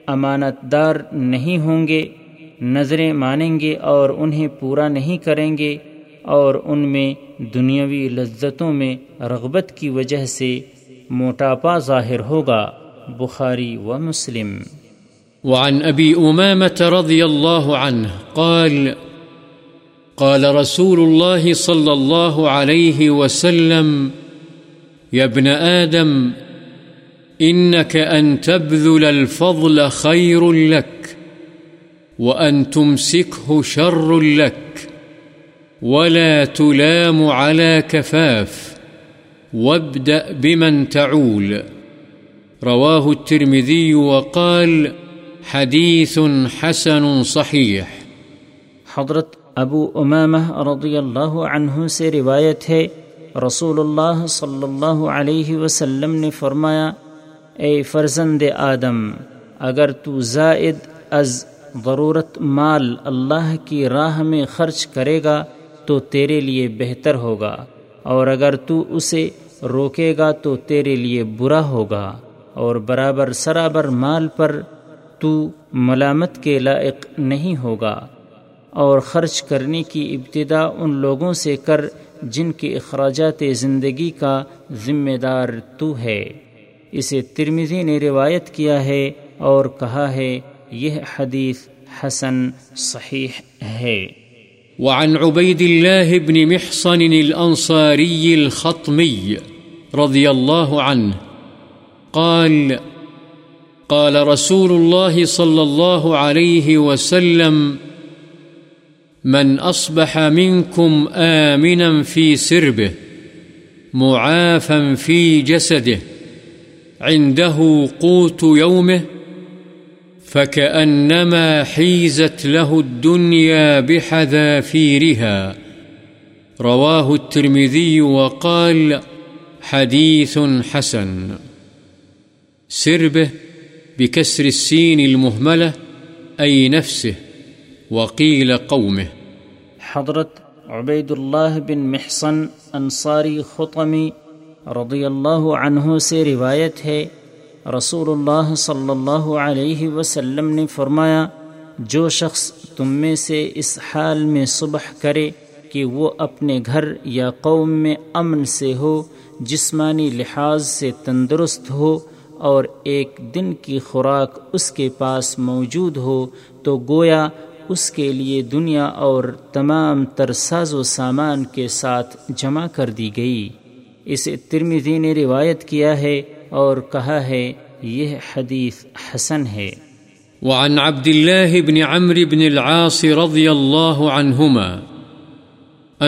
Speaker 2: امانت دار نہیں ہوں گے، نظریں مانیں گے اور انہیں پورا نہیں کریں گے۔ اور ان میں دنیاوی لذتوں میں رغبت کی وجہ سے موٹاپا ظاہر ہوگا، بخاری و مسلم۔
Speaker 1: وعن ابی امامت رضی اللہ عنہ قال قال رسول الله صلى الله عليه وسلم يا ابن آدم إنك أن تبذل الفضل خير لك وأن تمسكه شر لك ولا تلام على كفاف وابدأ بمن تعول رواه الترمذي وقال حديث حسن صحيح
Speaker 2: حضرت ابو امامہ رضی اللہ عنہ سے روایت ہے، رسول اللہ صلی اللہ علیہ وسلم نے فرمایا، اے فرزند آدم، اگر تو زائد از ضرورت مال اللہ کی راہ میں خرچ کرے گا تو تیرے لیے بہتر ہوگا، اور اگر تو اسے روکے گا تو تیرے لیے برا ہوگا، اور برابر سرابر مال پر تو ملامت کے لائق نہیں ہوگا، اور خرچ کرنے کی ابتدا ان لوگوں سے کر جن کے اخراجات زندگی کا ذمہ دار تو ہے۔ اسے ترمیزی نے روایت کیا ہے اور کہا ہے، یہ حدیث حسن صحیح ہے۔
Speaker 1: وعن عبید الله بن محصن الأنصاري الخطمي رضي الله عنه قال قال رسول الله صلى الله عليه وسلم، من أصبح منكم آمنا في سربه، معافا في جسده، عنده قوت يومه فكأنما حيزت له الدنيا بحذافيرها رواه الترمذي وقال حديث حسن سربه بكسر السين المهملة أي نفسه وقيل قومه
Speaker 2: حضرت عبید اللہ بن محسن انصاری خطمی رضی اللہ عنہ سے روایت ہے رسول اللہ صلی اللہ علیہ وسلم نے فرمایا، جو شخص تم میں سے اس حال میں صبح کرے کہ وہ اپنے گھر یا قوم میں امن سے ہو، جسمانی لحاظ سے تندرست ہو، اور ایک دن کی خوراک اس کے پاس موجود ہو، تو گویا اس کے لیے دنیا اور تمام تر ساز و سامان کے ساتھ جمع کر دی گئی۔ اسے ترمیزی نے روایت کیا ہے اور کہا ہے، یہ حدیث حسن ہے۔
Speaker 1: وعن عبد الله بن عمرو بن العاص رضي الله عنهما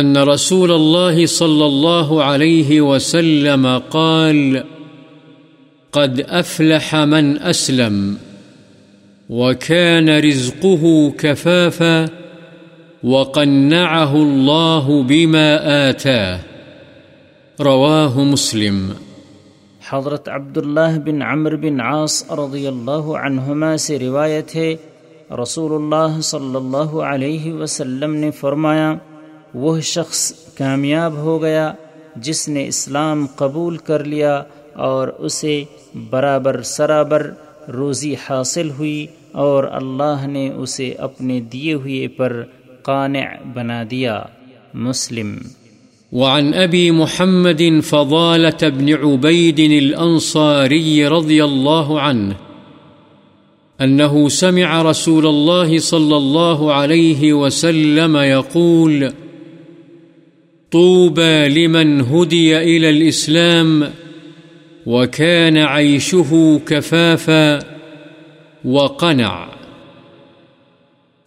Speaker 1: أن رسول الله صلى الله عليه وسلم قال، قد أفلح من أسلم وكان رزقه كفافا وقنعه الله بما آتاه۔ رواه مسلم۔
Speaker 2: حضرت عبداللہ بن عمر بن عاص رضی اللہ عنہما سے روایت ہے رسول اللہ صلی اللہ علیہ وسلم نے فرمایا، وہ شخص کامیاب ہو گیا جس نے اسلام قبول کر لیا اور اسے برابر سرابر روزی حاصل ہوئی اور اللہ نے اسے اپنے دیے ہوئے پر قانع بنا دیا۔ مسلم
Speaker 1: وعن أبي محمد فضالة بن عبيد الأنصاري رضي الله عنه أنه سمع رسول الله صلى الله عليه وسلم يقول، طوبى لمن هدي إلى الإسلام وكان عيشه كفافا وقنع.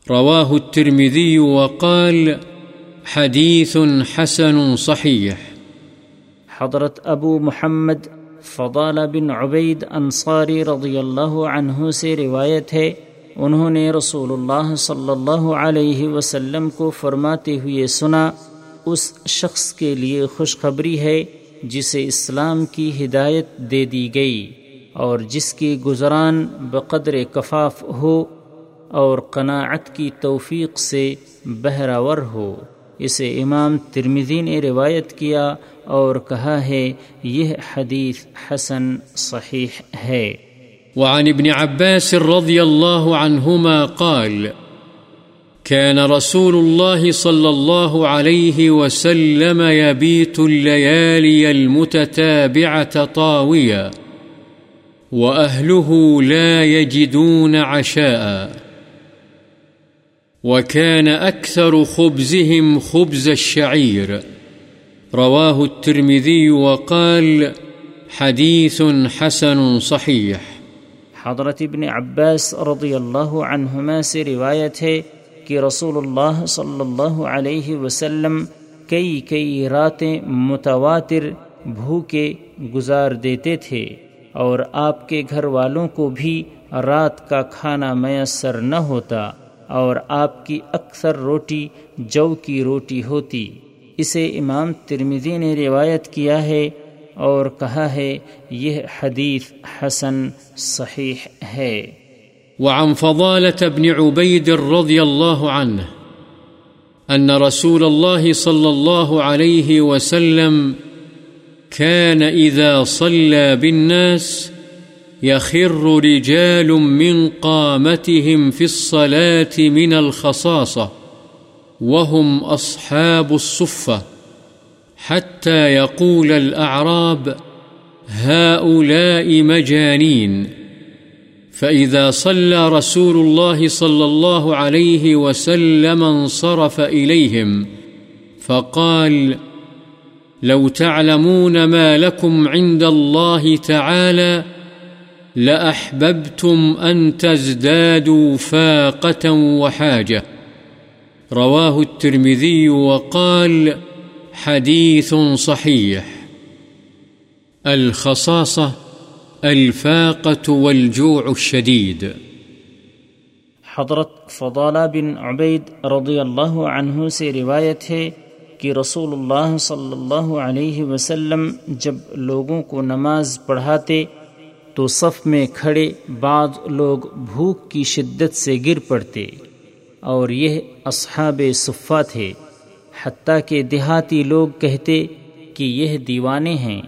Speaker 1: رواه الترمذي وقال وقال حديث حسن صحيح
Speaker 2: حضرت ابو محمد فضال بن عبید انصاری رضی اللہ عنہ سے روایت ہے، انہوں نے رسول اللہ صلی اللہ علیہ وسلم کو فرماتے ہوئے سنا، اس شخص کے لیے خوشخبری ہے جسے اسلام کی ہدایت دے دی گئی اور جس کی گزران بقدر کفاف ہو اور قناعت کی توفیق سے بہراور ہو۔ اسے امام ترمزی نے روایت کیا اور کہا ہے، یہ حدیث حسن صحیح ہے۔
Speaker 1: وعن ابن عباس رضي الله عنهما قال كان رسول الله صلى الله عليه وسلم يبيت الليالي المتتابعة طاويا وأهله لا يجدون عشاء. وكان أكثر خبزهم خبز الشعير. رواه الترمذي وقال حديث حسن صحيح.
Speaker 2: حضرت ابن عباس رضی اللہ عنہما سے روایت ہے کہ رسول اللہ صلی اللہ علیہ وسلم کئی کئی راتیں متواتر بھوکے گزار دیتے تھے اور آپ کے گھر والوں کو بھی رات کا کھانا میسر نہ ہوتا۔ اور آپ کی اکثر روٹی جو کی روٹی ہوتی۔ اسے امام ترمیزی نے روایت کیا ہے اور کہا ہے، یہ حدیث حسن صحیح ہے۔
Speaker 1: وعن فضالة بن عبيد رضي الله عنه أن رسول الله صلى الله عليه وسلم كان إذا صلى بالناس يخر رجال من قامتهم في الصلاة من الخصاصة وهم أصحاب الصفة حتى يقول الأعراب هؤلاء مجانين فإذا صلى رسول الله صلى الله عليه وسلم انصرف إليهم فقال لو تعلمون ما لكم عند الله تعالى لأحببتم أن تزدادوا فاقة وحاجة. رواه الترمذي وقال حديث صحيح. الخصاصة، الفاقة والجوع الشديد.
Speaker 2: حضرت فضالہ بن عبید رضی اللہ عنہ سے روایت ہے کہ رسول اللہ صلی اللہ علیہ وسلم جب لوگوں کو نماز پڑھاتے تو صف میں کھڑے بعض لوگ بھوک کی شدت سے گر پڑتے اور یہ اصحاب صفہ تھے۔ حتیٰ کہ دیہاتی لوگ کہتے کہ یہ دیوانے ہیں۔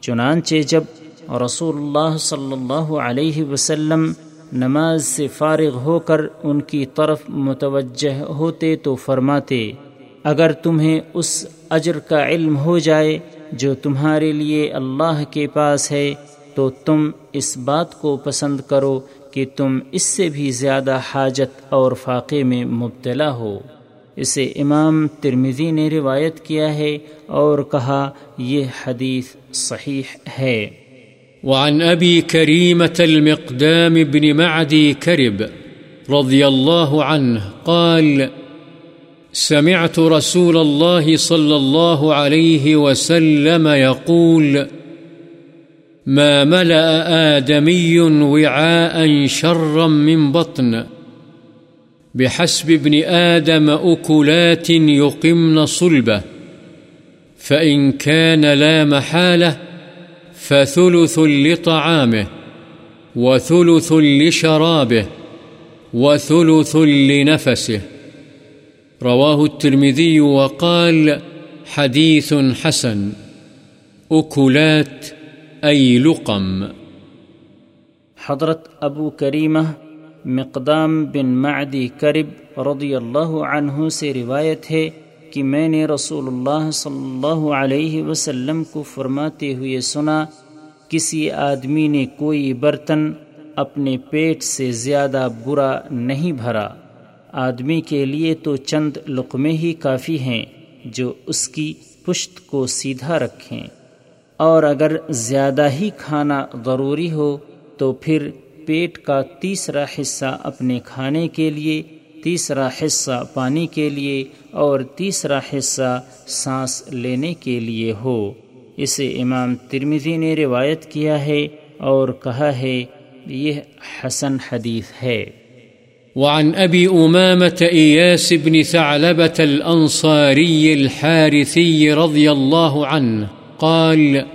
Speaker 2: چنانچہ جب رسول اللہ صلی اللہ علیہ وسلم نماز سے فارغ ہو کر ان کی طرف متوجہ ہوتے تو فرماتے، اگر تمہیں اس اجر کا علم ہو جائے جو تمہارے لیے اللہ کے پاس ہے تو تم اس بات کو پسند کرو کہ تم اس سے بھی زیادہ حاجت اور فاقے میں مبتلا ہو۔ اسے امام ترمزی نے روایت کیا ہے اور کہا یہ حدیث صحیح ہے۔
Speaker 1: وعن أبي كريمة المقدام بن معدي كرب رضي الله عنه قال، سمعت رسول الله صلى الله عليه وسلم يقول ما ملأ آدمي وعاء شرا من بطن. بحسب ابن آدم أكلات يقمن صلبة فإن كان لا محالة فثلث لطعامه، وثلث لشرابه، وثلث لنفسه. رواه الترمذي وقال حديث حسن، أكلات أي لقم؟
Speaker 2: حضرت ابو کریمہ مقدام بن معدی کرب رضی اللہ عنہ سے روایت ہے کہ میں نے رسول اللہ صلی اللہ علیہ وسلم کو فرماتے ہوئے سنا، کسی آدمی نے کوئی برتن اپنے پیٹ سے زیادہ برا نہیں بھرا۔ آدمی کے لیے تو چند لقمے ہی کافی ہیں جو اس کی پشت کو سیدھا رکھیں۔ اور اگر زیادہ ہی کھانا ضروری ہو تو پھر پیٹ کا تیسرا حصہ اپنے کھانے کے لیے، تیسرا حصہ پانی کے لیے اور تیسرا حصہ سانس لینے کے لیے ہو۔ اسے امام ترمزی نے روایت کیا ہے اور کہا ہے، یہ حسن حدیث ہے۔
Speaker 1: وعن أبي أمامة إياس بن ثعلبة الأنصاري الحارثي رضي الله عنه قال،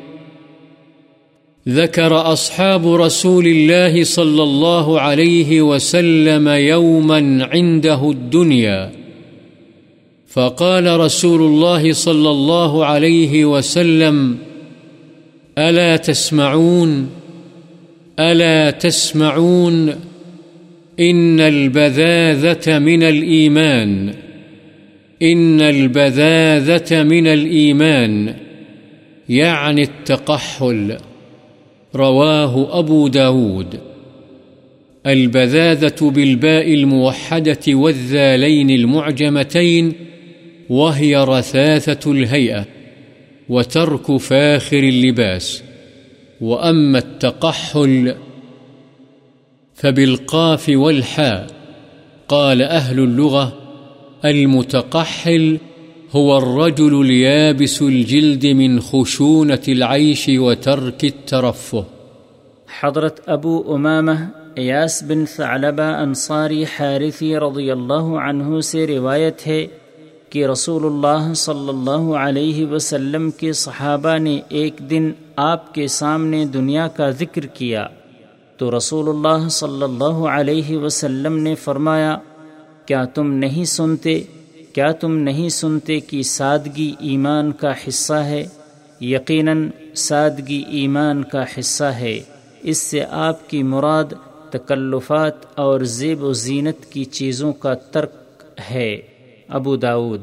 Speaker 1: ذكر أصحاب رسول الله صلى الله عليه وسلم يوما عنده الدنيا، فقال رسول الله صلى الله عليه وسلم، ألا تسمعون؟ ألا تسمعون؟ إن البذاذة من الإيمان، إن البذاذة من الإيمان. يعني التقحل، رواه أبو داود. البذاذة بالباء الموحدة والذالين المعجمتين، وهي رثاثة الهيئة وترك فاخر اللباس. وأما التقحل فبالقاف والحاء، قال أهل اللغة المتقحل هو الرجل اليابس الجلد من خشونة العيش وترك الترفه.
Speaker 2: حضرت ابو امامہ ایاس بن ثعلبہ انصاری حارثی رضی اللہ عنہ سے روایت ہے کہ رسول اللہ صلی اللہ علیہ وسلم کے صحابہ نے ایک دن آپ کے سامنے دنیا کا ذکر کیا تو رسول اللہ صلی اللہ علیہ وسلم نے فرمایا، کیا تم نہیں سنتے کیا تم نہیں سنتے کہ سادگی ایمان کا حصہ ہے؟ یقیناً سادگی ایمان کا حصہ ہے۔ اس سے آپ کی مراد تکلفات اور زیب و زینت کی چیزوں کا ترک ہے۔ ابو داود۔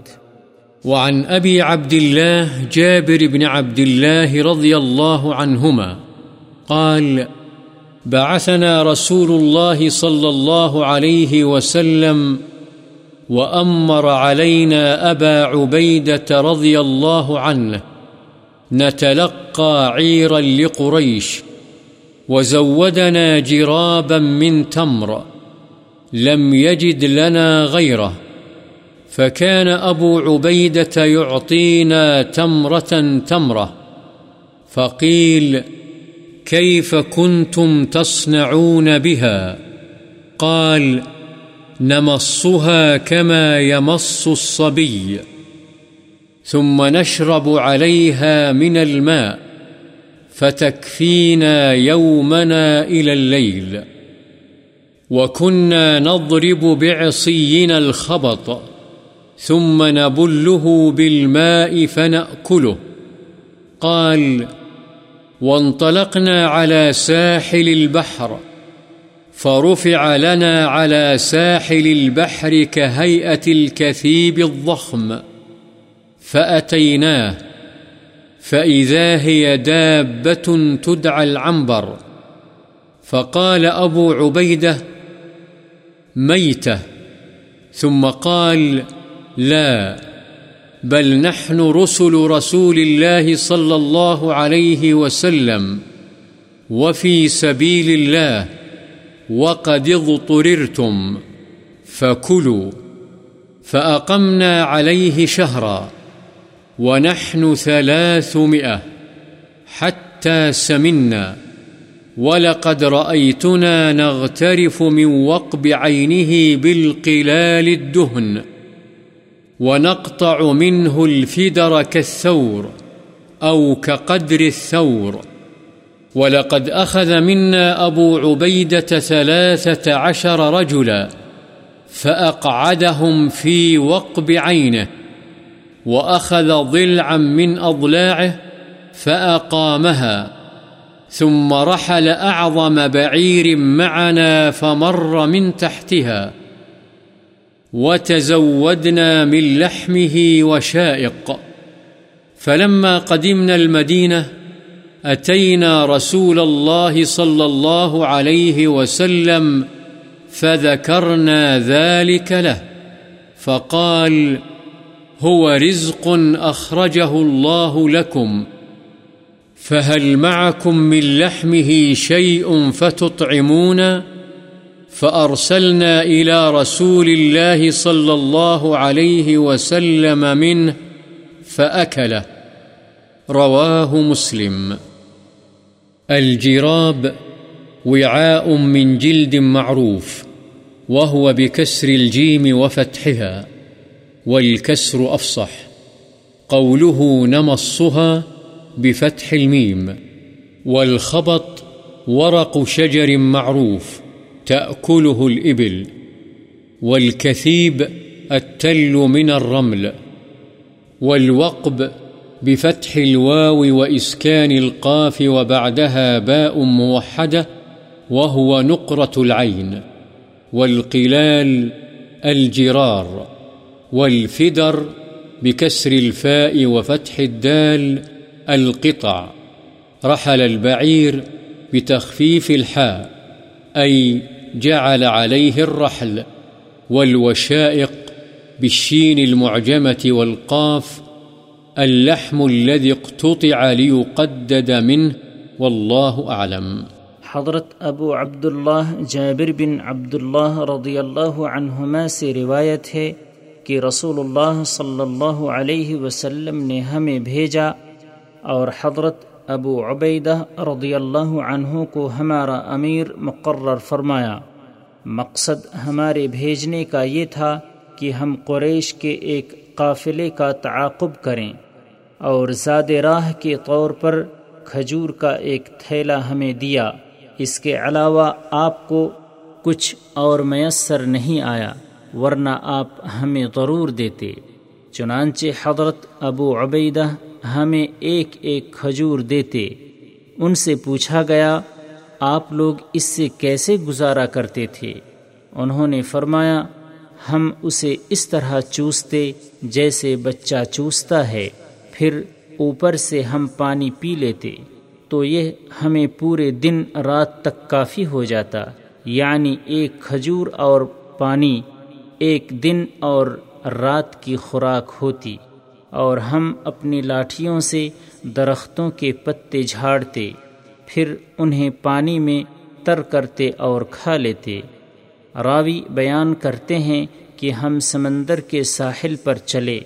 Speaker 1: وعن أبي عبد الله جابر بن عبد الله رضي الله عنهما قال، بعثنا رسول الله صلى الله عليه وسلم وأمر علينا أبا عبيدة رضي الله عنه نتلقى عيرا لقريش وزودنا جرابا من تمر لم يجد لنا غيره فكان أبو عبيدة يعطينا تمرة تمرة فقيل كيف كنتم تصنعون بها قال نمصها كما يمص الصبي، ثم نشرب عليها من الماء، فتكفينا يومنا إلى الليل. وكنا نضرب بعصينا الخبط، ثم نبله بالماء فنأكله. قال وانطلقنا على ساحل البحر فرفع لنا على ساحل البحر كهيئة الكثيب الضخم فأتيناه فإذا هي دابة تدعى العنبر فقال أبو عبيدة ميتة ثم قال لا بل نحن رسل رسول الله صلى الله عليه وسلم وفي سبيل الله وقد اضطررتم، فكلوا، فأقمنا عليه شهرا، ونحن ثلاثمائة حتى سمنا، ولقد رأيتنا نغترف من وقب عينه بالقلال الدهن، ونقطع منه الفدر كالثور أو كقدر الثور. ولقد أخذ منا أبو عبيدة ثلاثة عشر رجلا فأقعدهم في وقب عينه وأخذ ضلعا من أضلاعه فأقامها ثم رحل أعظم بعير معنا فمر من تحتها وتزودنا من لحمه وشائق فلما قدمنا المدينة أتينا رسول الله صلى الله عليه وسلم فذكرنا ذلك له، فقال هو رزق أخرجه الله لكم، فهل معكم من لحمه شيء فتطعمون؟ فأرسلنا إلى رسول الله صلى الله عليه وسلم منه فأكله، رواه مسلم. الجراب وعاء من جلد معروف، وهو بكسر الجيم وفتحها، والكسر أفصح. قوله نمصها بفتح الميم، والخبط ورق شجر معروف، تأكله الإبل، والكثيب التل من الرمل، والوقب بفتح الواو وإسكان القاف وبعدها باء موحدة وهو نقرة العين والقلال الجرار والفدر بكسر الفاء وفتح الدال القطع رحل البعير بتخفيف الحاء أي جعل عليه الرحل والوشائق بالشين المعجمة والقاف اللحم الذي اقتطع ليقدد منه والله أعلم.
Speaker 2: حضرت ابو عبداللہ جابر بن عبداللہ رضی اللہ عنہما سے روایت ہے کہ رسول اللہ صلی اللہ علیہ وسلم نے ہمیں بھیجا اور حضرت ابو عبیدہ رضی اللہ عنہ کو ہمارا امیر مقرر فرمایا۔ مقصد ہمارے بھیجنے کا یہ تھا کہ ہم قریش کے ایک قافلے کا تعاقب کریں۔ اور زاد راہ کے طور پر کھجور کا ایک تھیلا ہمیں دیا۔ اس کے علاوہ آپ کو کچھ اور میسر نہیں آیا، ورنہ آپ ہمیں ضرور دیتے۔ چنانچہ حضرت ابو عبیدہ ہمیں ایک ایک کھجور دیتے۔ ان سے پوچھا گیا، آپ لوگ اس سے کیسے گزارا کرتے تھے؟ انہوں نے فرمایا، ہم اسے اس طرح چوستے جیسے بچہ چوستا ہے۔ پھر اوپر سے ہم پانی پی لیتے تو یہ ہمیں پورے دن رات تک کافی ہو جاتا یعنی ایک کھجور اور پانی ایک دن اور رات کی خوراک ہوتی اور ہم اپنی لاٹھیوں سے درختوں کے پتے جھاڑتے، پھر انہیں پانی میں تر کرتے اور کھا لیتے۔ راوی بیان کرتے ہیں کہ ہم سمندر کے ساحل پر چلے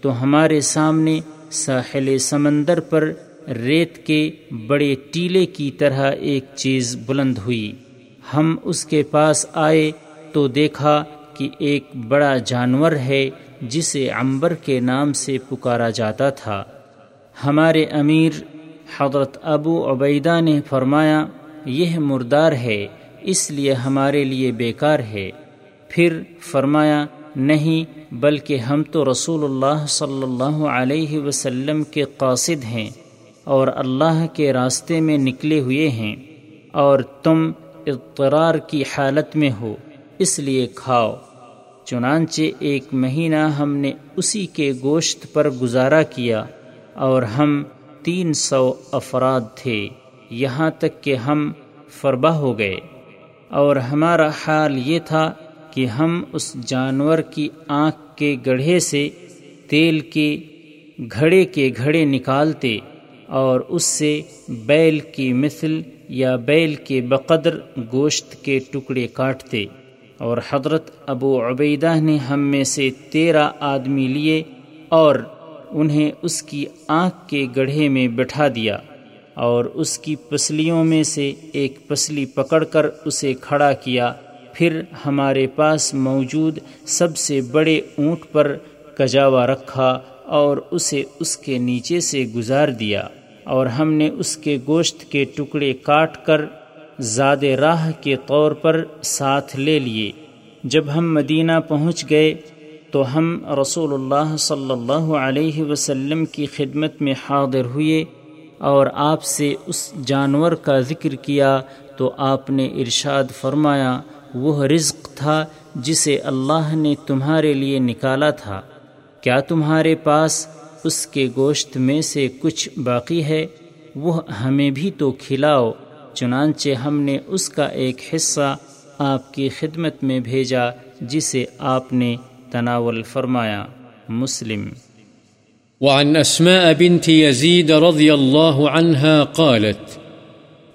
Speaker 2: تو ہمارے سامنے ساحل سمندر پر ریت کے بڑے ٹیلے کی طرح ایک چیز بلند ہوئی۔ ہم اس کے پاس آئے تو دیکھا کہ ایک بڑا جانور ہے جسے عمبر کے نام سے پکارا جاتا تھا۔ ہمارے امیر حضرت ابو عبیدہ نے فرمایا، یہ مردار ہے، اس لیے ہمارے لیے بیکار ہے۔ پھر فرمایا نہیں، بلکہ ہم تو رسول اللہ صلی اللہ علیہ وسلم کے قاصد ہیں اور اللہ کے راستے میں نکلے ہوئے ہیں اور تم اضطرار کی حالت میں ہو، اس لیے کھاؤ۔ چنانچہ ایک مہینہ ہم نے اسی کے گوشت پر گزارا کیا اور ہم تین سو افراد تھے، یہاں تک کہ ہم فربہ ہو گئے۔ اور ہمارا حال یہ تھا کہ ہم اس جانور کی آنکھ کے گڑھے سے تیل کے گھڑے کے گھڑے نکالتے اور اس سے بیل کی مثل یا بیل کے بقدر گوشت کے ٹکڑے کاٹتے۔ اور حضرت ابو عبیدہ نے ہم میں سے تیرہ آدمی لیے اور انہیں اس کی آنکھ کے گڑھے میں بٹھا دیا اور اس کی پسلیوں میں سے ایک پسلی پکڑ کر اسے کھڑا کیا۔ پھر ہمارے پاس موجود سب سے بڑے اونٹ پر کجاوا رکھا اور اسے اس کے نیچے سے گزار دیا اور ہم نے اس کے گوشت کے ٹکڑے کاٹ کر زاد راہ کے طور پر ساتھ لے لیے۔ جب ہم مدینہ پہنچ گئے تو ہم رسول اللہ صلی اللہ علیہ وسلم کی خدمت میں حاضر ہوئے اور آپ سے اس جانور کا ذکر کیا تو آپ نے ارشاد فرمایا وہ رزق تھا جسے اللہ نے تمہارے لیے نکالا تھا۔ کیا تمہارے پاس اس کے گوشت میں سے کچھ باقی ہے؟ وہ ہمیں بھی تو کھلاؤ، چنانچہ ہم نے اس کا ایک حصہ آپ کی خدمت میں بھیجا جسے آپ نے تناول فرمایا۔ مسلم۔
Speaker 1: وعن أسماء بنت يزيد رضي الله عنها قالت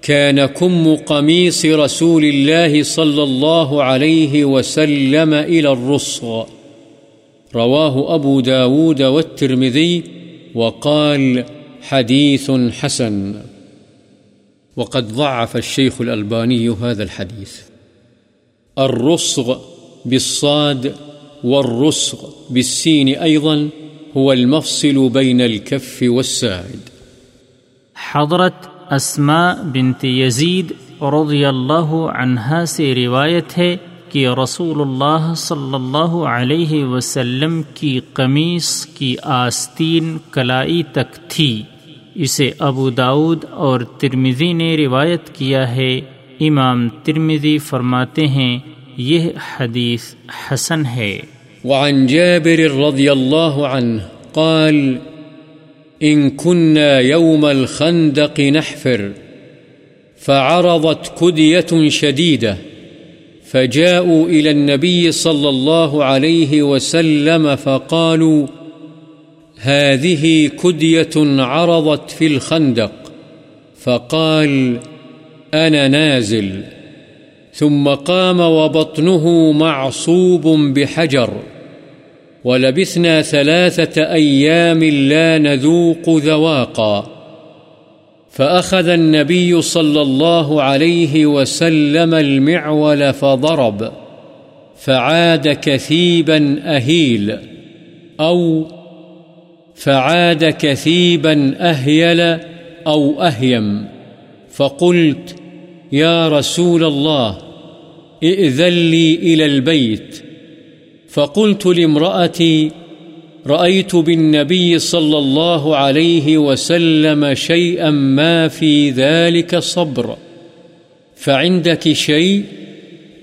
Speaker 1: كان كم قميص رسول الله صلى الله عليه وسلم إلى الرصغ رواه أبو داود والترمذي وقال حديث حسن. وقد ضعف الشيخ الألباني هذا الحديث. الرصغ بالصاد والرصغ بالسين أيضا هو المفصل بين الكف والساعد.
Speaker 2: حضرت اسما بنت یزید رضی اللہ عنہا سے روایت ہے کہ رسول اللہ صلی اللہ علیہ وسلم کی قمیص کی آستین کلائی تک تھی۔ اسے ابو داود اور ترمزی نے روایت کیا ہے۔ امام ترمزی فرماتے ہیں، یہ حدیث حسن ہے۔
Speaker 1: وعن جابر رضی اللہ عنہ قال إن كنا يوم الخندق نحفر، فعرضت كدية شديدة، فجاءوا إلى النبي صلى الله عليه وسلم فقالوا، هذه كدية عرضت في الخندق، فقال، أنا نازل، ثم قام وبطنه معصوب بحجر. ولبثنا ثلاثة أيام لا نذوق ذواقا. فأخذ النبي صلى الله عليه وسلم المعول فضرب، فعاد كثيبا أهيل، أو فعاد كثيبا أهيل أو أهيم. فقلت، يا رسول الله، ائذن لي إلى البيت. فقلت لامرأتي، رأيت بالنبي صلى الله عليه وسلم شيئا ما في ذلك صبر، فعندك شيء؟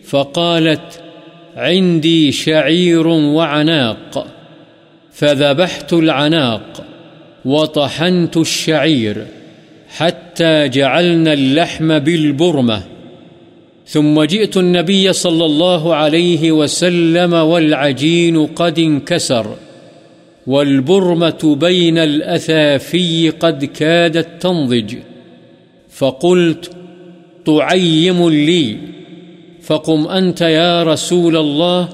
Speaker 1: فقالت، عندي شعير وعناق، فذبحت العناق وطحنت الشعير حتى جعلنا اللحم بالبرمة. ثم جئت النبي صلى الله عليه وسلم والعجين قد انكسر والبرمة بين الأثافي قد كادت تنضج. فقلت، تعيم لي. فقم أنت يا رسول الله؟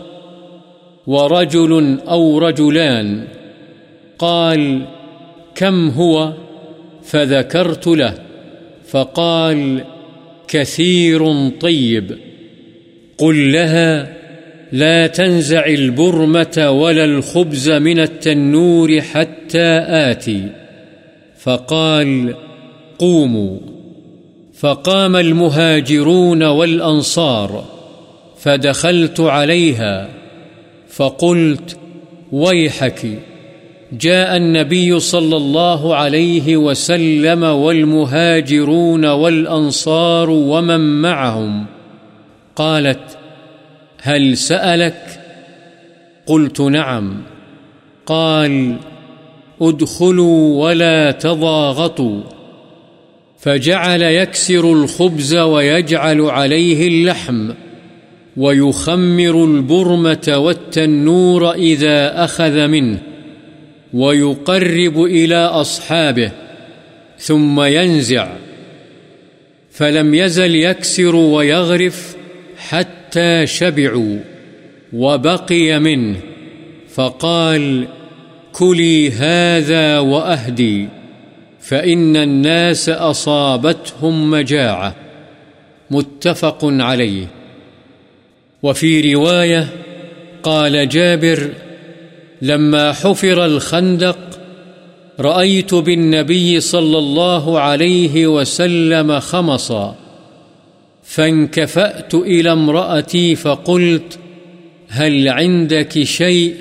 Speaker 1: ورجل أو رجلان؟ قال، كم هو؟ فذكرت له. فقال كثير طيب. قل لها لا تنزع البرمة ولا الخبز من التنور حتى آتي. فقال قوموا. فقام المهاجرون والأنصار، فدخلت عليها. فقلت ويحك. جاء النبي صلى الله عليه وسلم والمهاجرون والأنصار ومن معهم. قالت، هل سألك؟ قلت، نعم. قال، ادخلوا ولا تضاغطوا. فجعل يكسر الخبز ويجعل عليه اللحم ويخمر البرمة والتنور إذا أخذ منه. ويقرب إلى أصحابه ثم ينزع، فلم يزل يكسر ويغرف حتى شبعوا وبقي منه، فقال كلي هذا وأهدي، فإن الناس أصابتهم مجاعة. متفق عليه. وفي رواية قال جابر لما حفر الخندق رأيت بالنبي صلى الله عليه وسلم خمصا، فانكفأت إلى امرأتي فقلت هل عندك شيء؟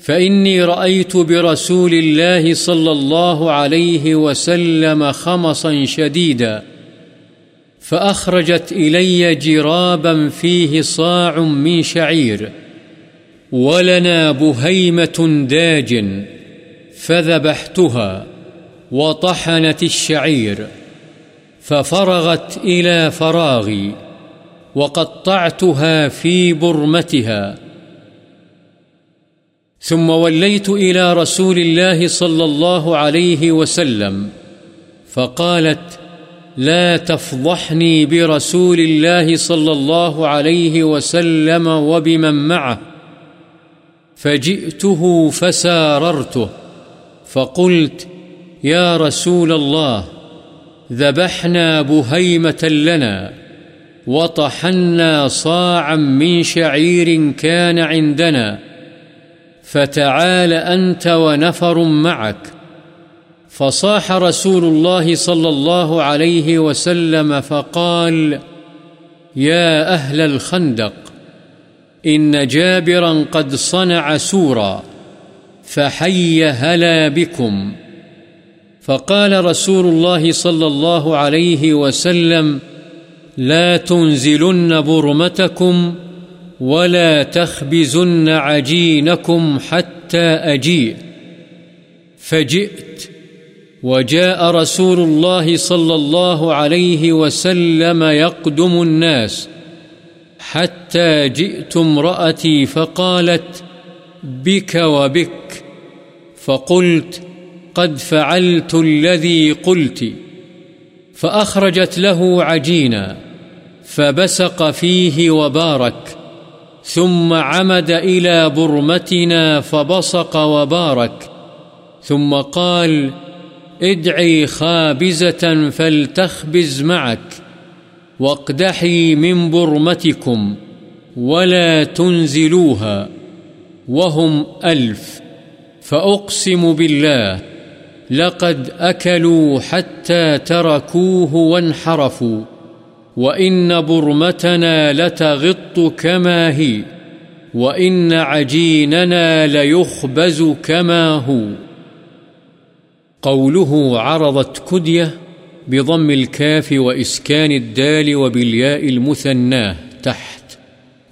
Speaker 1: فإني رأيت برسول الله صلى الله عليه وسلم خمصا شديدا، فأخرجت إلي جرابا فيه صاع من شعير. ولنا بهيمة داج فذبحتها وطحنت الشعير ففرغت إلى فراغي وقطعتها في برمتها. ثم وليت إلى رسول الله صلى الله عليه وسلم فقالت لا تفضحني برسول الله صلى الله عليه وسلم وبمن معه. فجئته فساررته، فقلت يا رسول الله، ذبحنا بهيمة لنا، وطحنا صاعا من شعير كان عندنا، فتعال أنت ونفر معك. فصاح رسول الله صلى الله عليه وسلم فقال يا أهل الخندق إن جابرا قد صنع سورا فحي هلا بكم. فقال رسول الله صلى الله عليه وسلم، لا تنزلن برمتكم ولا تخبزن عجينكم حتى أجيء. فجئت، وجاء رسول الله صلى الله عليه وسلم يقدم الناس. حتى جئت امرأتي فقالت بك وبك. فقلت قد فعلت الذي قلت. فأخرجت له عجينا. فبسق فيه وبارك. ثم عمد إلى برمتنا فبصق وبارك. ثم قال ادعي خابزة فلتخبز معك. واقدحي من برمتكم ولا تنزلوها وهم ألف فأقسم بالله لقد أكلوا حتى تركوه وانحرفوا وإن برمتنا لتغط كما هي وإن عجيننا ليخبز كما هو. قوله عرضت كدية بضم الكاف وإسكان الدال وبالياء المثناه تحت،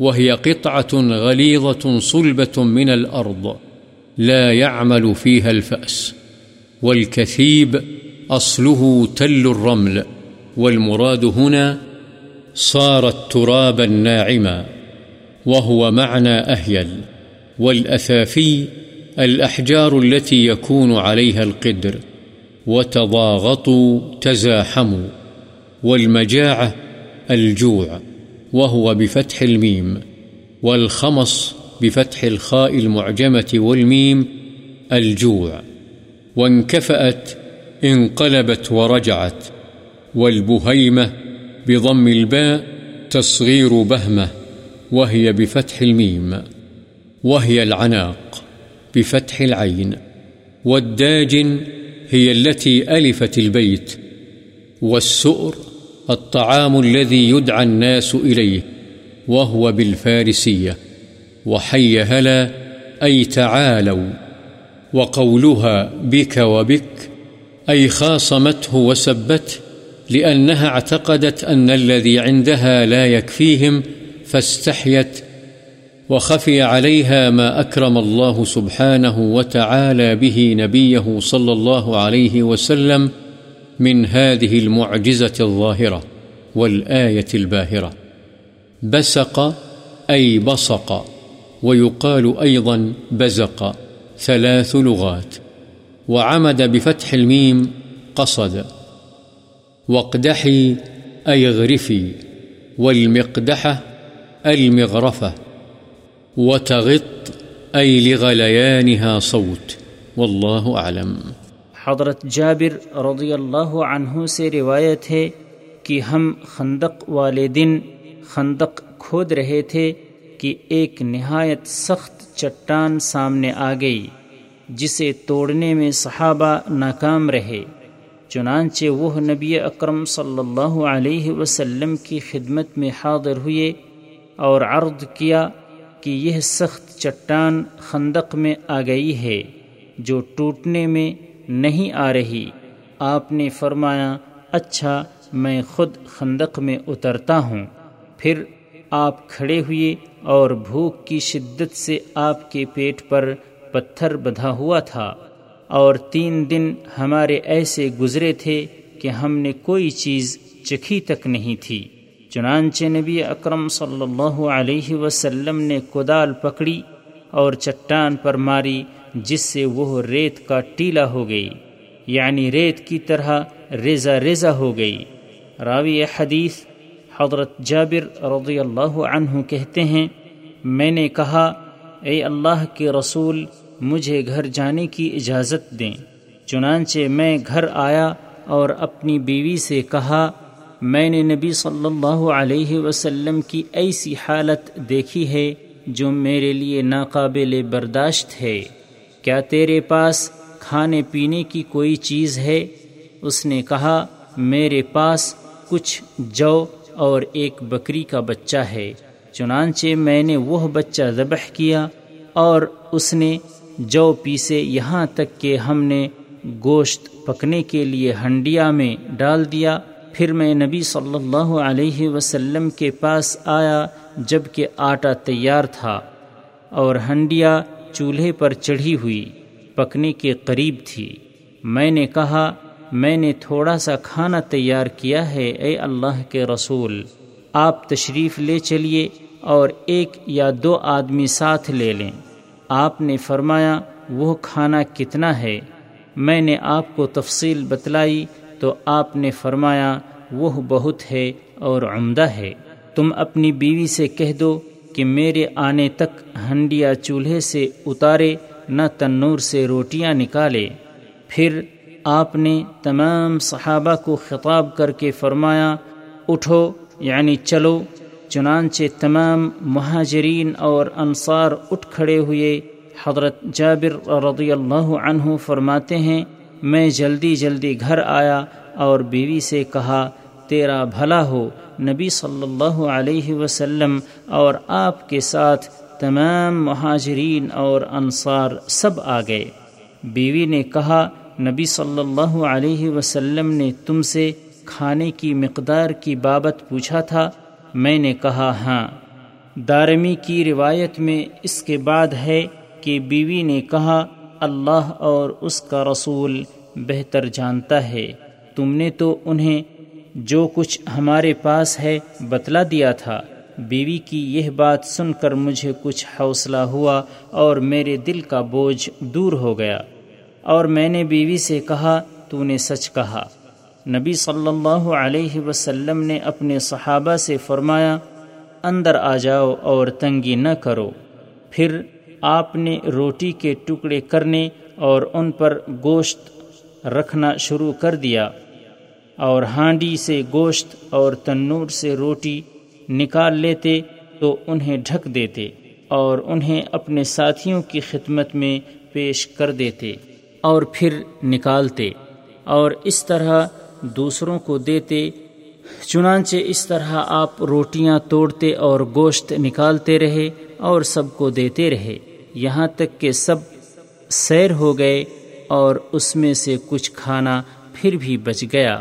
Speaker 1: وهي قطعة غليظة صلبة من الأرض لا يعمل فيها الفأس، والكثيب أصله تل الرمل، والمراد هنا صارت ترابا ناعما، وهو معنى أهيل، والأثافي الأحجار التي يكون عليها القدر. وتضاغطوا تزاحموا والمجاعة الجوع وهو بفتح الميم والخمص بفتح الخاء المعجمة والميم الجوع وانكفأت، انقلبت ورجعت والبهيمة بضم الباء تصغير بهمة وهي بفتح الميم وهي العناق بفتح العين والداجن هي التي ألفت البيت، والسؤر الطعام الذي يدعى الناس إليه، وهو بالفارسية، وحي هلا أي تعالوا، وقولها بك وبك، أي خاصمته وسبته لأنها اعتقدت أن الذي عندها لا يكفيهم، فاستحيت وخفي عليها ما أكرم الله سبحانه وتعالى به نبيه صلى الله عليه وسلم من هذه المعجزة الظاهرة والآية الباهرة. بسق أي بصق، ويقال أيضا بزق ثلاث لغات، وعمد بفتح الميم قصد. واقدحي أي اغرفي، والمقدحة المغرفة. وتغط أي لغليانها صوت والله أعلم.
Speaker 2: حضرت جابر رضی اللہ عنہ سے روایت ہے کہ ہم خندق والے دن خندق کھود رہے تھے کہ ایک نہایت سخت چٹان سامنے آ گئی، جسے توڑنے میں صحابہ ناکام رہے۔ چنانچہ وہ نبی اکرم صلی اللہ علیہ وسلم کی خدمت میں حاضر ہوئے اور عرض کیا کہ یہ سخت چٹان خندق میں آ گئی ہے، جو ٹوٹنے میں نہیں آ رہی۔ آپ نے فرمایا اچھا میں خود خندق میں اترتا ہوں۔ پھر آپ کھڑے ہوئے اور بھوک کی شدت سے آپ کے پیٹ پر پتھر بدھا ہوا تھا۔ اور تین دن ہمارے ایسے گزرے تھے کہ ہم نے کوئی چیز چکھی تک نہیں تھی۔ چنانچہ نبی اکرم صلی اللہ علیہ وسلم نے کدال پکڑی اور چٹان پر ماری، جس سے وہ ریت کا ٹیلا ہو گئی یعنی ریت کی طرح ریزا ریزا ہو گئی۔ راوی حدیث حضرت جابر رضی اللہ عنہ کہتے ہیں، میں نے کہا، اے اللہ کے رسول، مجھے گھر جانے کی اجازت دیں۔ چنانچہ میں گھر آیا اور اپنی بیوی سے کہا میں نے نبی صلی اللہ علیہ وسلم کی ایسی حالت دیکھی ہے جو میرے لیے ناقابل برداشت ہے۔ کیا تیرے پاس کھانے پینے کی کوئی چیز ہے؟ اس نے کہا، میرے پاس کچھ جو اور ایک بکری کا بچہ ہے۔ چنانچہ میں نے وہ بچہ ذبح کیا اور اس نے جو پیسے یہاں تک کہ ہم نے گوشت پکنے کے لیے ہنڈیا میں ڈال دیا پھر میں نبی صلی اللہ علیہ وسلم کے پاس آیا جبکہ آٹا تیار تھا اور ہنڈیا چولہے پر چڑھی ہوئی پکنے کے قریب تھی۔ میں نے کہا، میں نے تھوڑا سا کھانا تیار کیا ہے، اے اللہ کے رسول، آپ تشریف لے چلیے اور ایک یا دو آدمی ساتھ لے لیں۔ آپ نے فرمایا، وہ کھانا کتنا ہے؟ میں نے آپ کو تفصیل بتلائی تو آپ نے فرمایا، وہ بہت ہے اور عمدہ ہے۔ تم اپنی بیوی سے کہہ دو کہ میرے آنے تک ہنڈیا چولہے سے اتارے، نہ تنور سے روٹیاں نکالے۔ پھر آپ نے تمام صحابہ کو خطاب کر کے فرمایا، اٹھو یعنی چلو۔ چنانچہ تمام مہاجرین اور انصار اٹھ کھڑے ہوئے۔ حضرت جابر رضی اللہ عنہ فرماتے ہیں میں جلدی جلدی گھر آیا اور بیوی سے کہا، تیرا بھلا ہو، نبی صلی اللہ علیہ وسلم اور آپ کے ساتھ تمام مہاجرین اور انصار سب آ گئے۔ بیوی نے کہا، نبی صلی اللہ علیہ وسلم نے تم سے کھانے کی مقدار کی بابت پوچھا تھا۔ میں نے کہا ہاں۔ دارمی کی روایت میں اس کے بعد ہے کہ بیوی نے کہا اللہ اور اس کا رسول بہتر جانتا ہے۔ تم نے تو انہیں جو کچھ ہمارے پاس ہے بتلا دیا تھا۔ بیوی کی یہ بات سن کر مجھے کچھ حوصلہ ہوا اور میرے دل کا بوجھ دور ہو گیا۔ اور میں نے بیوی سے کہا تو نے سچ کہا۔ نبی صلی اللہ علیہ وسلم نے اپنے صحابہ سے فرمایا، اندر آ جاؤ اور تنگی نہ کرو۔ پھر آپ نے روٹی کے ٹکڑے کرنے اور ان پر گوشت رکھنا شروع کر دیا اور ہانڈی سے گوشت اور تنور سے روٹی نکال لیتے تو انہیں ڈھک دیتے اور انہیں اپنے ساتھیوں کی خدمت میں پیش کر دیتے اور پھر نکالتے اور اس طرح دوسروں کو دیتے، چنانچہ اس طرح آپ روٹیاں توڑتے اور گوشت نکالتے رہے اور سب کو دیتے رہے۔ یہاں تک کہ سب سیر ہو گئے اور اس میں سے کچھ کھانا پھر بھی بچ گیا۔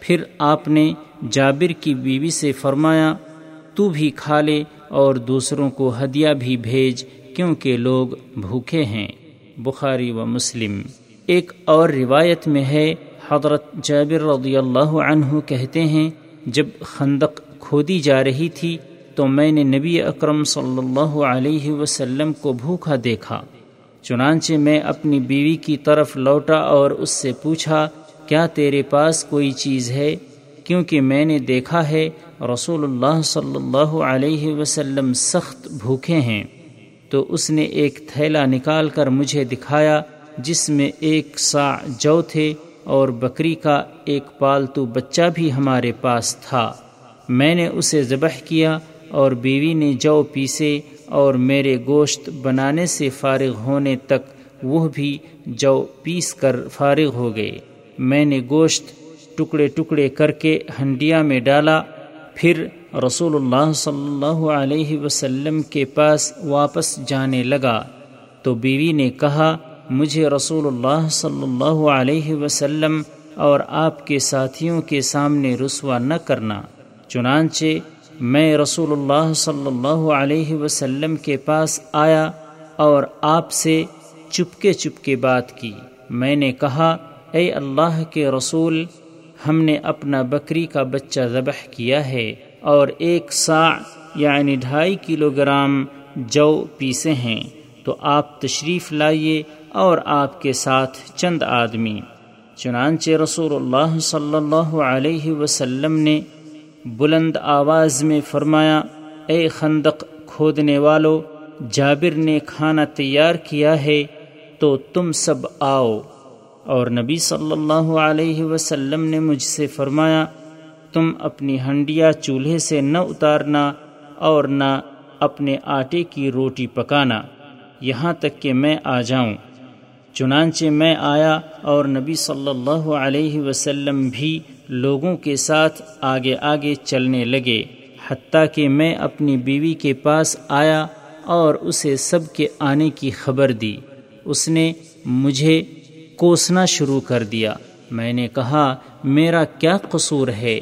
Speaker 2: پھر آپ نے جابر کی بیوی سے فرمایا، تو بھی کھا لے اور دوسروں کو ہدیہ بھی بھیج کیونکہ لوگ بھوکے ہیں۔ بخاری و مسلم۔ ایک اور روایت میں ہے، حضرت جابر رضی اللہ عنہ کہتے ہیں، جب خندق کھودی جا رہی تھی تو میں نے نبی اکرم صلی اللہ علیہ وسلم کو بھوکا دیکھا، چنانچہ میں اپنی بیوی کی طرف لوٹا اور اس سے پوچھا، کیا تیرے پاس کوئی چیز ہے؟ کیونکہ میں نے دیکھا ہے رسول اللہ صلی اللہ علیہ وسلم سخت بھوکے ہیں۔ تو اس نے ایک تھیلا نکال کر مجھے دکھایا، جس میں ایک سا جو تھے اور بکری کا ایک پالتو بچہ بھی ہمارے پاس تھا۔ میں نے اسے ذبح کیا اور بیوی نے جو پیسے اور میرے گوشت بنانے سے فارغ ہونے تک وہ بھی جو پیس کر فارغ ہو گئے۔ میں نے گوشت ٹکڑے ٹکڑے کر کے ہنڈیا میں ڈالا۔ پھر رسول اللہ صلی اللہ علیہ وسلم کے پاس واپس جانے لگا۔ تو بیوی نے کہا، مجھے رسول اللہ صلی اللہ علیہ وسلم اور آپ کے ساتھیوں کے سامنے رسوا نہ کرنا، چنانچہ میں رسول اللہ صلی اللہ علیہ وسلم کے پاس آیا اور آپ سے چپکے چپکے بات کی۔ میں نے کہا، اے اللہ کے رسول، ہم نے اپنا بکری کا بچہ ذبح کیا ہے اور ایک سا یعنی ڈھائی کلو گرام جو پیسے ہیں۔ تو آپ تشریف لائیے اور آپ کے ساتھ چند آدمی۔ چنانچہ رسول اللہ صلی اللہ علیہ وسلم نے بلند آواز میں فرمایا، اے خندق، کھودنے والو، جابر نے کھانا تیار کیا ہے تو تم سب آؤ۔ اور نبی صلی اللہ علیہ وسلم نے مجھ سے فرمایا، تم اپنی ہنڈیا چولہے سے نہ اتارنا اور نہ اپنے آٹے کی روٹی پکانا، یہاں تک کہ میں آ جاؤں۔ چنانچہ میں آیا اور نبی صلی اللہ علیہ وسلم بھی لوگوں کے ساتھ آگے آگے چلنے لگے، حتیٰ کہ میں اپنی بیوی کے پاس آیا اور اسے سب کے آنے کی خبر دی۔ اس نے مجھے کوسنا شروع کر دیا۔ میں نے کہا، میرا کیا قصور ہے؟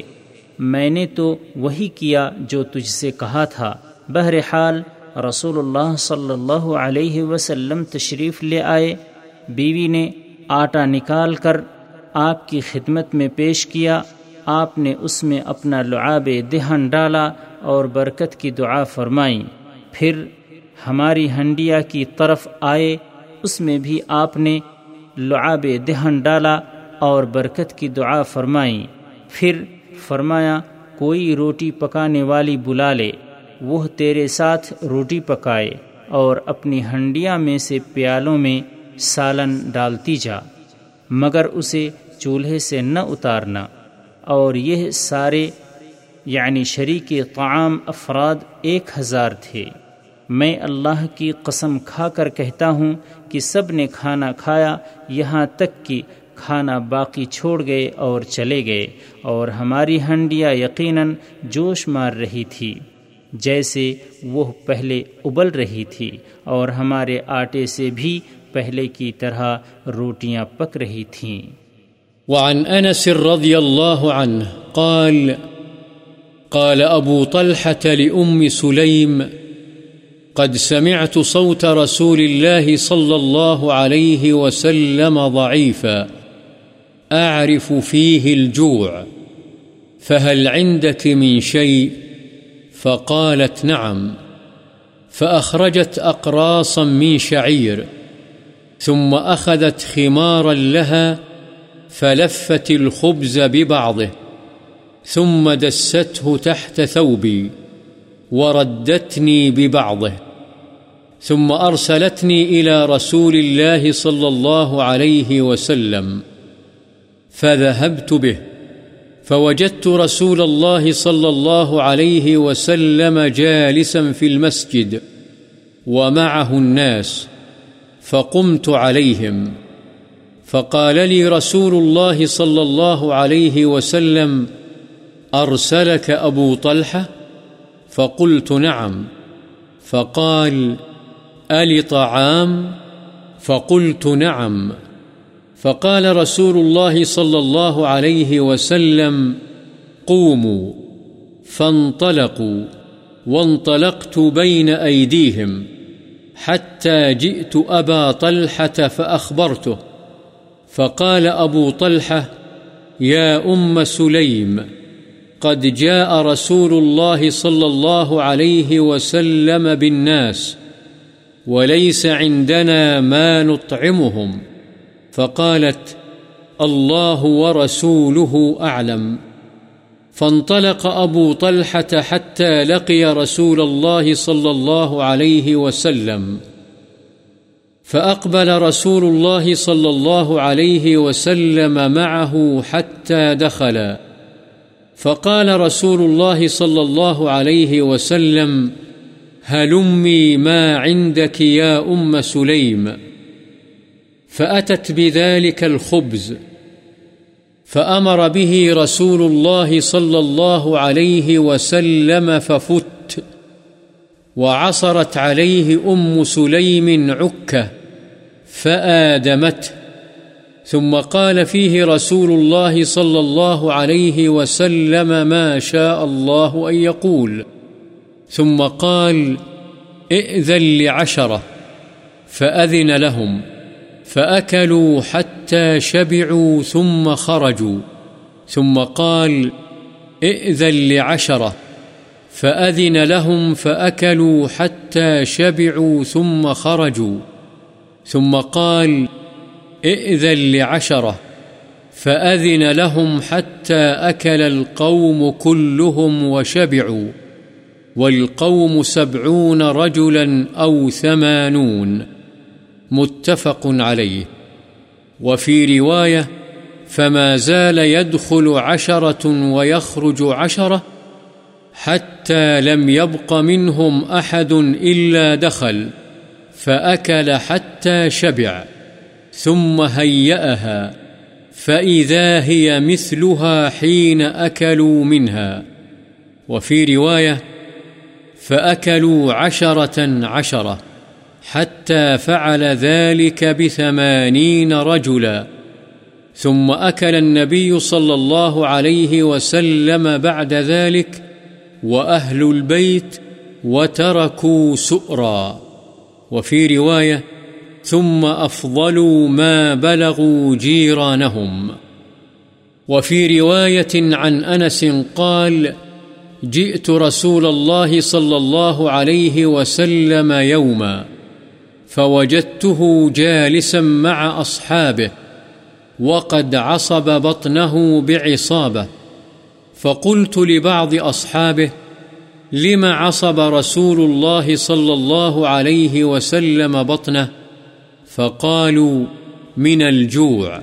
Speaker 2: میں نے تو وہی کیا جو تجھ سے کہا تھا۔ بہرحال، رسول اللہ صلی اللہ علیہ وسلم تشریف لے آئے۔ بیوی نے آٹا نکال کر آپ کی خدمت میں پیش کیا، آپ نے اس میں اپنا لعاب دہن ڈالا اور برکت کی دعا فرمائی۔ پھر ہماری ہنڈیا کی طرف آئے، اس میں بھی آپ نے لعاب دہن ڈالا اور برکت کی دعا فرمائی۔ پھر فرمایا، کوئی روٹی پکانے والی بلا لے، وہ تیرے ساتھ روٹی پکائے اور اپنی ہنڈیا میں سے پیالوں میں سالن ڈالتی جا۔ مگر اسے چولہے سے نہ اتارنا اور یہ سارے یعنی شریک طعام افراد ایک ہزار تھے۔ میں اللہ کی قسم کھا کر کہتا ہوں کہ سب نے کھانا کھایا، یہاں تک کہ کھانا باقی چھوڑ گئے اور چلے گئے اور ہماری ہنڈیا یقیناً جوش مار رہی تھی۔ جیسے وہ پہلے ابل رہی تھی اور ہمارے آٹے سے بھی پہلے کی طرح روٹیاں پک رہی تھیں۔
Speaker 1: وعن انس رضی اللہ عنہ قال قال ابو طلحة لأم سليم، قد سمعت صوت رسول الله صلى الله عليه وسلم ضعيفا، أعرف فيه الجوع، فهل عندك من شيء؟ فقالت نعم، فأخرجت أقراصا من شعير، ثم أخذت خمارا لها فلفت الخبز ببعضه، ثم دسته تحت ثوبي وردتني ببعضه، ثم أرسلتني إلى رسول الله صلى الله عليه وسلم، فذهبت به، فوجدت رسول الله صلى الله عليه وسلم جالسا في المسجد، ومعه الناس، فقمت عليهم. فقال لي رسول الله صلى الله عليه وسلم، أرسلك أبو طلحة؟ فقلت نعم. فقال، ألي طعام؟ فقلت نعم. فقال رسول الله صلى الله عليه وسلم، قوموا. فانطلقوا. وانطلقت بين أيديهم. حتى جئت أبا طلحة فأخبرته. فقال أبو طلحة يا أم سليم قد جاء رسول الله صلى الله عليه وسلم بالناس وليس عندنا ما نطعمهم، فقالت الله ورسوله أعلم فانطلق أبو طلحة حتى لقي رسول الله صلى الله عليه وسلم۔ فأقبل رسول الله صلى الله عليه وسلم معه حتى دخل. فقال رسول الله صلى الله عليه وسلم، هلمي ما عندك يا أم سليم. فأتت بذلك الخبز. فأمر به رسول الله صلى الله عليه وسلم ففت. وعصرت عليه أم سليم عكة فآدمته. ثم قال فيه رسول الله صلى الله عليه وسلم ما شاء الله أن يقول. ثم قال ائذن لعشرة. فأذن لهم. فأكلوا حتى شبعوا ثم خرجوا. ثم قال ائذن لعشرة. فأذن لهم فأكلوا حتى شبعوا ثم خرجوا. ثم قال، ائذن لعشرة. فأذن لهم حتى أكل القوم كلهم وشبعوا. والقوم سبعون رجلا أو ثمانون. متفق عليه. وفي رواية، فما زال يدخل عشرة ويخرج عشرة حتى لم يبق منهم أحد إلا دخل، فأكل حتى شبع، ثم هيأها، فإذا هي مثلها حين أكلوا منها. وفي رواية، فأكلوا عشرة عشرة، حتى فعل ذلك بثمانين رجلا. ثم أكل النبي صلى الله عليه وسلم بعد ذلك وأهل البيت وتركوا سؤرا. وفي رواية، ثم أفضلوا ما بلغوا جيرانهم. وفي رواية عن أنس قال، جئت رسول الله صلى الله عليه وسلم يوما، فوجدته جالسا مع أصحابه، وقد عصب بطنه بعصابة. فقلت لبعض أصحابه، لم عصب رسول الله صلى الله عليه وسلم بطنه؟ فقالوا، من الجوع.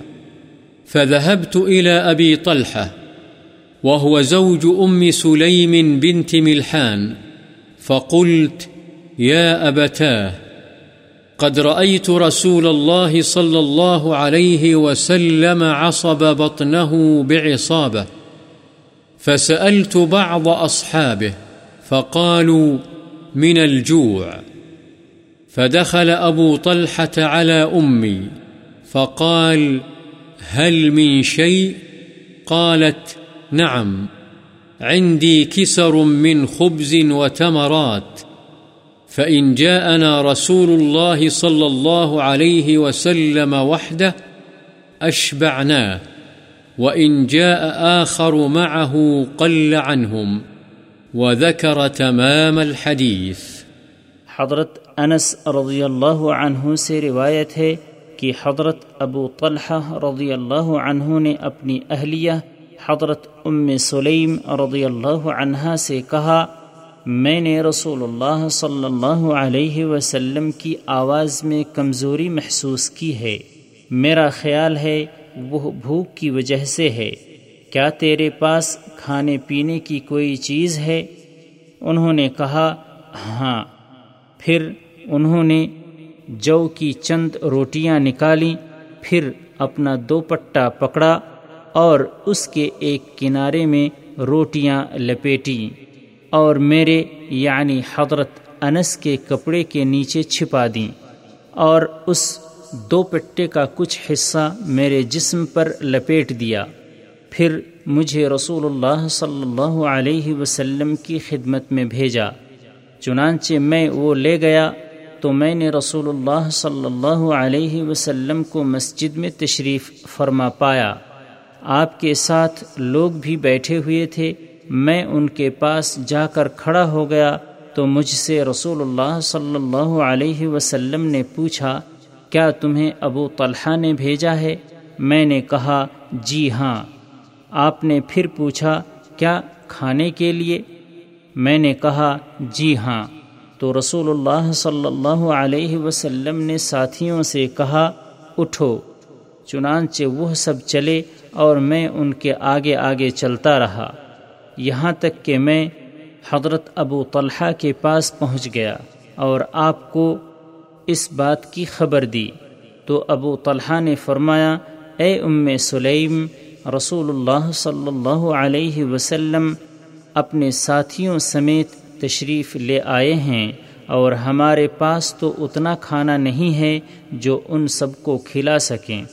Speaker 1: فذهبت إلى أبي طلحة، وهو زوج أم سليم بنت ملحان، فقلت، يا أبتاه، قد رأيت رسول الله صلى الله عليه وسلم عصب بطنه بعصابة. فسألت بعض أصحابه فقالوا من الجوع. فدخل أبو طلحة على أمي فقال هل من شيء؟ قالت نعم، عندي كسر من خبز وتمرات، فإن جاءنا رسول الله صلى الله عليه وسلم وحده أشبعناه. وإن جاء آخر معه قل عنهم وذكر تمام الحديث۔
Speaker 2: حضرت انس رضی اللہ عنہ سے روایت ہے کہ حضرت ابو طلحہ رضی اللہ عنہ نے اپنی اہلیہ حضرت ام سلیم رضی اللہ عنہ سے کہا، میں نے رسول اللہ صلی اللہ علیہ وسلم کی آواز میں کمزوری محسوس کی ہے۔ میرا خیال ہے وہ بھوک کی وجہ سے ہے۔ کیا تیرے پاس کھانے پینے کی کوئی چیز ہے؟ انہوں نے کہا ہاں۔ پھر انہوں نے جو کی چند روٹیاں نکالیں پھر اپنا دوپٹہ پکڑا اور اس کے ایک کنارے میں روٹیاں لپیٹیں اور میرے یعنی حضرت انس کے کپڑے کے نیچے چھپا دیں اور اس دو پٹے کا کچھ حصہ میرے جسم پر لپیٹ دیا۔ پھر مجھے رسول اللہ صلی اللہ علیہ وسلم کی خدمت میں بھیجا۔ چنانچہ میں وہ لے گیا تو میں نے رسول اللہ صلی اللہ علیہ وسلم کو مسجد میں تشریف فرما پایا۔ آپ کے ساتھ لوگ بھی بیٹھے ہوئے تھے۔ میں ان کے پاس جا کر کھڑا ہو گیا تو مجھ سے رسول اللہ صلی اللہ علیہ وسلم نے پوچھا کیا تمہیں ابو طلحہ نے بھیجا ہے؟ میں نے کہا جی ہاں۔ آپ نے پھر پوچھا، کیا کھانے کے لیے؟ میں نے کہا جی ہاں۔ تو رسول اللہ صلی اللہ علیہ وسلم نے ساتھیوں سے کہا، اٹھو۔ چنانچہ وہ سب چلے اور میں ان کے آگے آگے چلتا رہا۔ یہاں تک کہ میں حضرت ابو طلحہ کے پاس پہنچ گیا اور آپ کو اس بات کی خبر دی۔ تو ابو طلحہ نے فرمایا، اے ام سلیم، رسول اللہ صلی اللہ علیہ وسلم اپنے ساتھیوں سمیت تشریف لے آئے ہیں اور ہمارے پاس تو اتنا کھانا نہیں ہے جو ان سب کو کھلا سکیں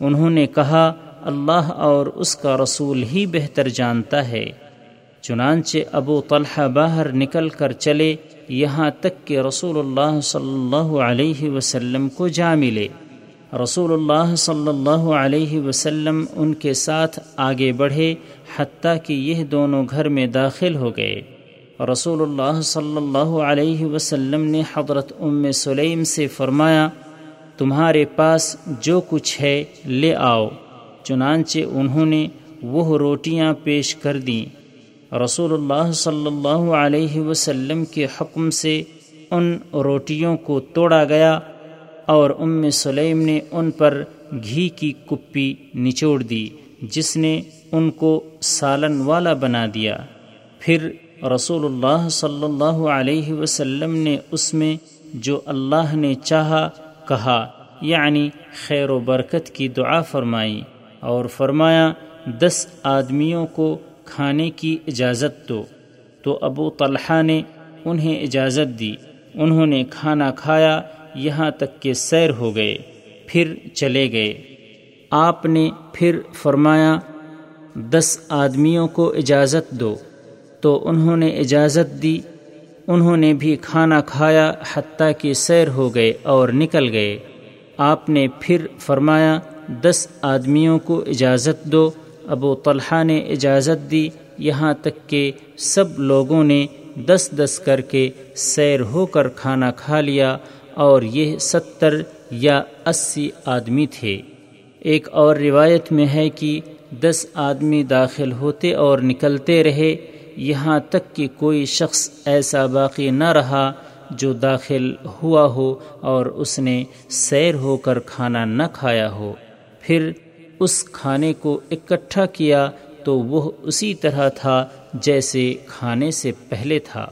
Speaker 2: انہوں نے کہا، اللہ اور اس کا رسول ہی بہتر جانتا ہے۔ چنانچہ ابو طلحہ باہر نکل کر چلے یہاں تک کہ رسول اللہ صلی اللہ علیہ وسلم کو جا ملے۔ رسول اللہ صلی اللہ علیہ وسلم ان کے ساتھ آگے بڑھے حتیٰ کہ یہ دونوں گھر میں داخل ہو گئے۔ رسول اللہ صلی اللہ علیہ وسلم نے حضرت ام سلیم سے فرمایا، تمہارے پاس جو کچھ ہے لے آؤ، چنانچہ انہوں نے وہ روٹیاں پیش کر دیں۔ رسول اللہ صلی اللہ علیہ وسلم کے حکم سے ان روٹیوں کو توڑا گیا اور ام سلیم نے ان پر گھی کی کپی نچوڑ دی، جس نے ان کو سالن والا بنا دیا۔ پھر رسول اللہ صلی اللہ علیہ وسلم نے اس میں جو اللہ نے چاہا کہا یعنی خیر و برکت کی دعا فرمائی اور فرمایا، دس آدمیوں کو کھانے کی اجازت دو۔ تو ابو طلحہ نے انہیں اجازت دی۔ انہوں نے کھانا کھایا، یہاں تک کہ سیر ہو گئے، پھر چلے گئے۔ آپ نے پھر فرمایا، دس آدمیوں کو اجازت دو۔ تو انہوں نے اجازت دی۔ انہوں نے بھی کھانا کھایا حتیٰ کہ سیر ہو گئے اور نکل گئے۔ آپ نے پھر فرمایا، دس آدمیوں کو اجازت دو۔ ابو طلحہ نے اجازت دی، یہاں تک کہ سب لوگوں نے دس دس کر کے سیر ہو کر کھانا کھا لیا اور یہ ستر یا اسی آدمی تھے۔ ایک اور روایت میں ہے کہ دس آدمی داخل ہوتے اور نکلتے رہے، یہاں تک کہ کوئی شخص ایسا باقی نہ رہا جو داخل ہوا ہو اور اس نے سیر ہو کر کھانا نہ کھایا ہو۔ پھر اس کھانے کو اکٹھا کیا تو وہ اسی طرح تھا جیسے کھانے سے پہلے تھا۔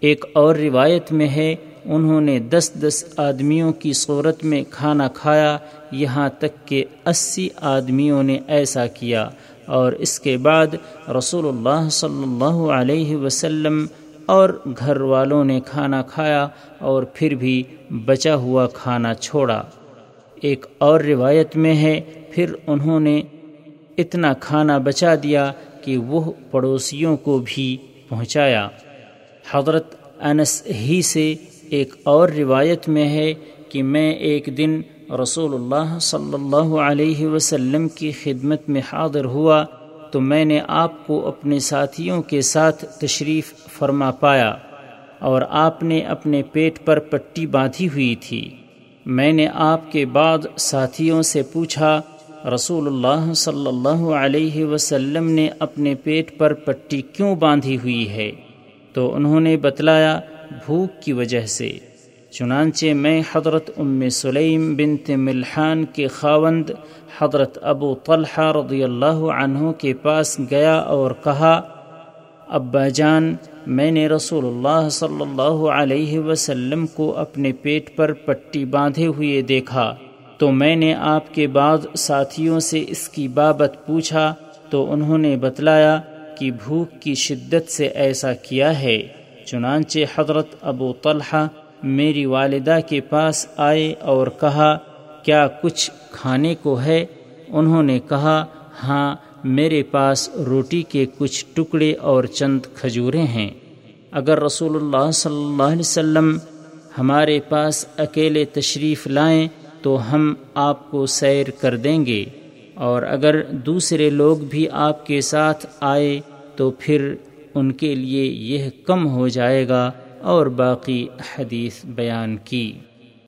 Speaker 2: ایک اور روایت میں ہے، انہوں نے دس دس آدمیوں کی صورت میں کھانا کھایا، یہاں تک کہ اسی آدمیوں نے ایسا کیا۔ اور اس کے بعد رسول اللہ صلی اللہ علیہ وسلم اور گھر والوں نے کھانا کھایا اور پھر بھی بچا ہوا کھانا چھوڑا۔ ایک اور روایت میں ہے پھر انہوں نے اتنا کھانا بچا دیا کہ وہ پڑوسیوں کو بھی پہنچایا۔ حضرت انس ہی سے ایک اور روایت میں ہے کہ میں ایک دن رسول اللہ صلی اللہ علیہ وسلم کی خدمت میں حاضر ہوا تو میں نے آپ کو اپنے ساتھیوں کے ساتھ تشریف فرما پایا اور آپ نے اپنے پیٹ پر پٹی باندھی ہوئی تھی۔ میں نے آپ کے بعد ساتھیوں سے پوچھا رسول اللہ صلی اللہ علیہ وسلم نے اپنے پیٹ پر پٹی کیوں باندھی ہوئی ہے؟ تو انہوں نے بتلایا بھوک کی وجہ سے۔ چنانچہ میں حضرت ام سلیم بنت ملحان کے خاوند حضرت ابو طلحہ رضی اللہ عنہ کے پاس گیا اور کہا، ابا جان، میں نے رسول اللہ صلی اللہ علیہ وسلم کو اپنے پیٹ پر پٹی باندھے ہوئے دیکھا۔ تو میں نے آپ کے بعد ساتھیوں سے اس کی بابت پوچھا تو انہوں نے بتلایا کہ بھوک کی شدت سے ایسا کیا ہے۔ چنانچہ حضرت ابو طلحہ میری والدہ کے پاس آئے اور کہا، کیا کچھ کھانے کو ہے؟ انہوں نے کہا ہاں میرے پاس روٹی کے کچھ ٹکڑے اور چند کھجوریں ہیں۔ اگر رسول اللہ صلی اللہ علیہ وسلم ہمارے پاس اکیلے تشریف لائیں تو ہم آپ کو سیر کر دیں گے اور اگر دوسرے لوگ بھی آپ کے ساتھ آئے تو پھر ان کے لیے یہ کم ہو جائے گا اور باقی حدیث بیان کی۔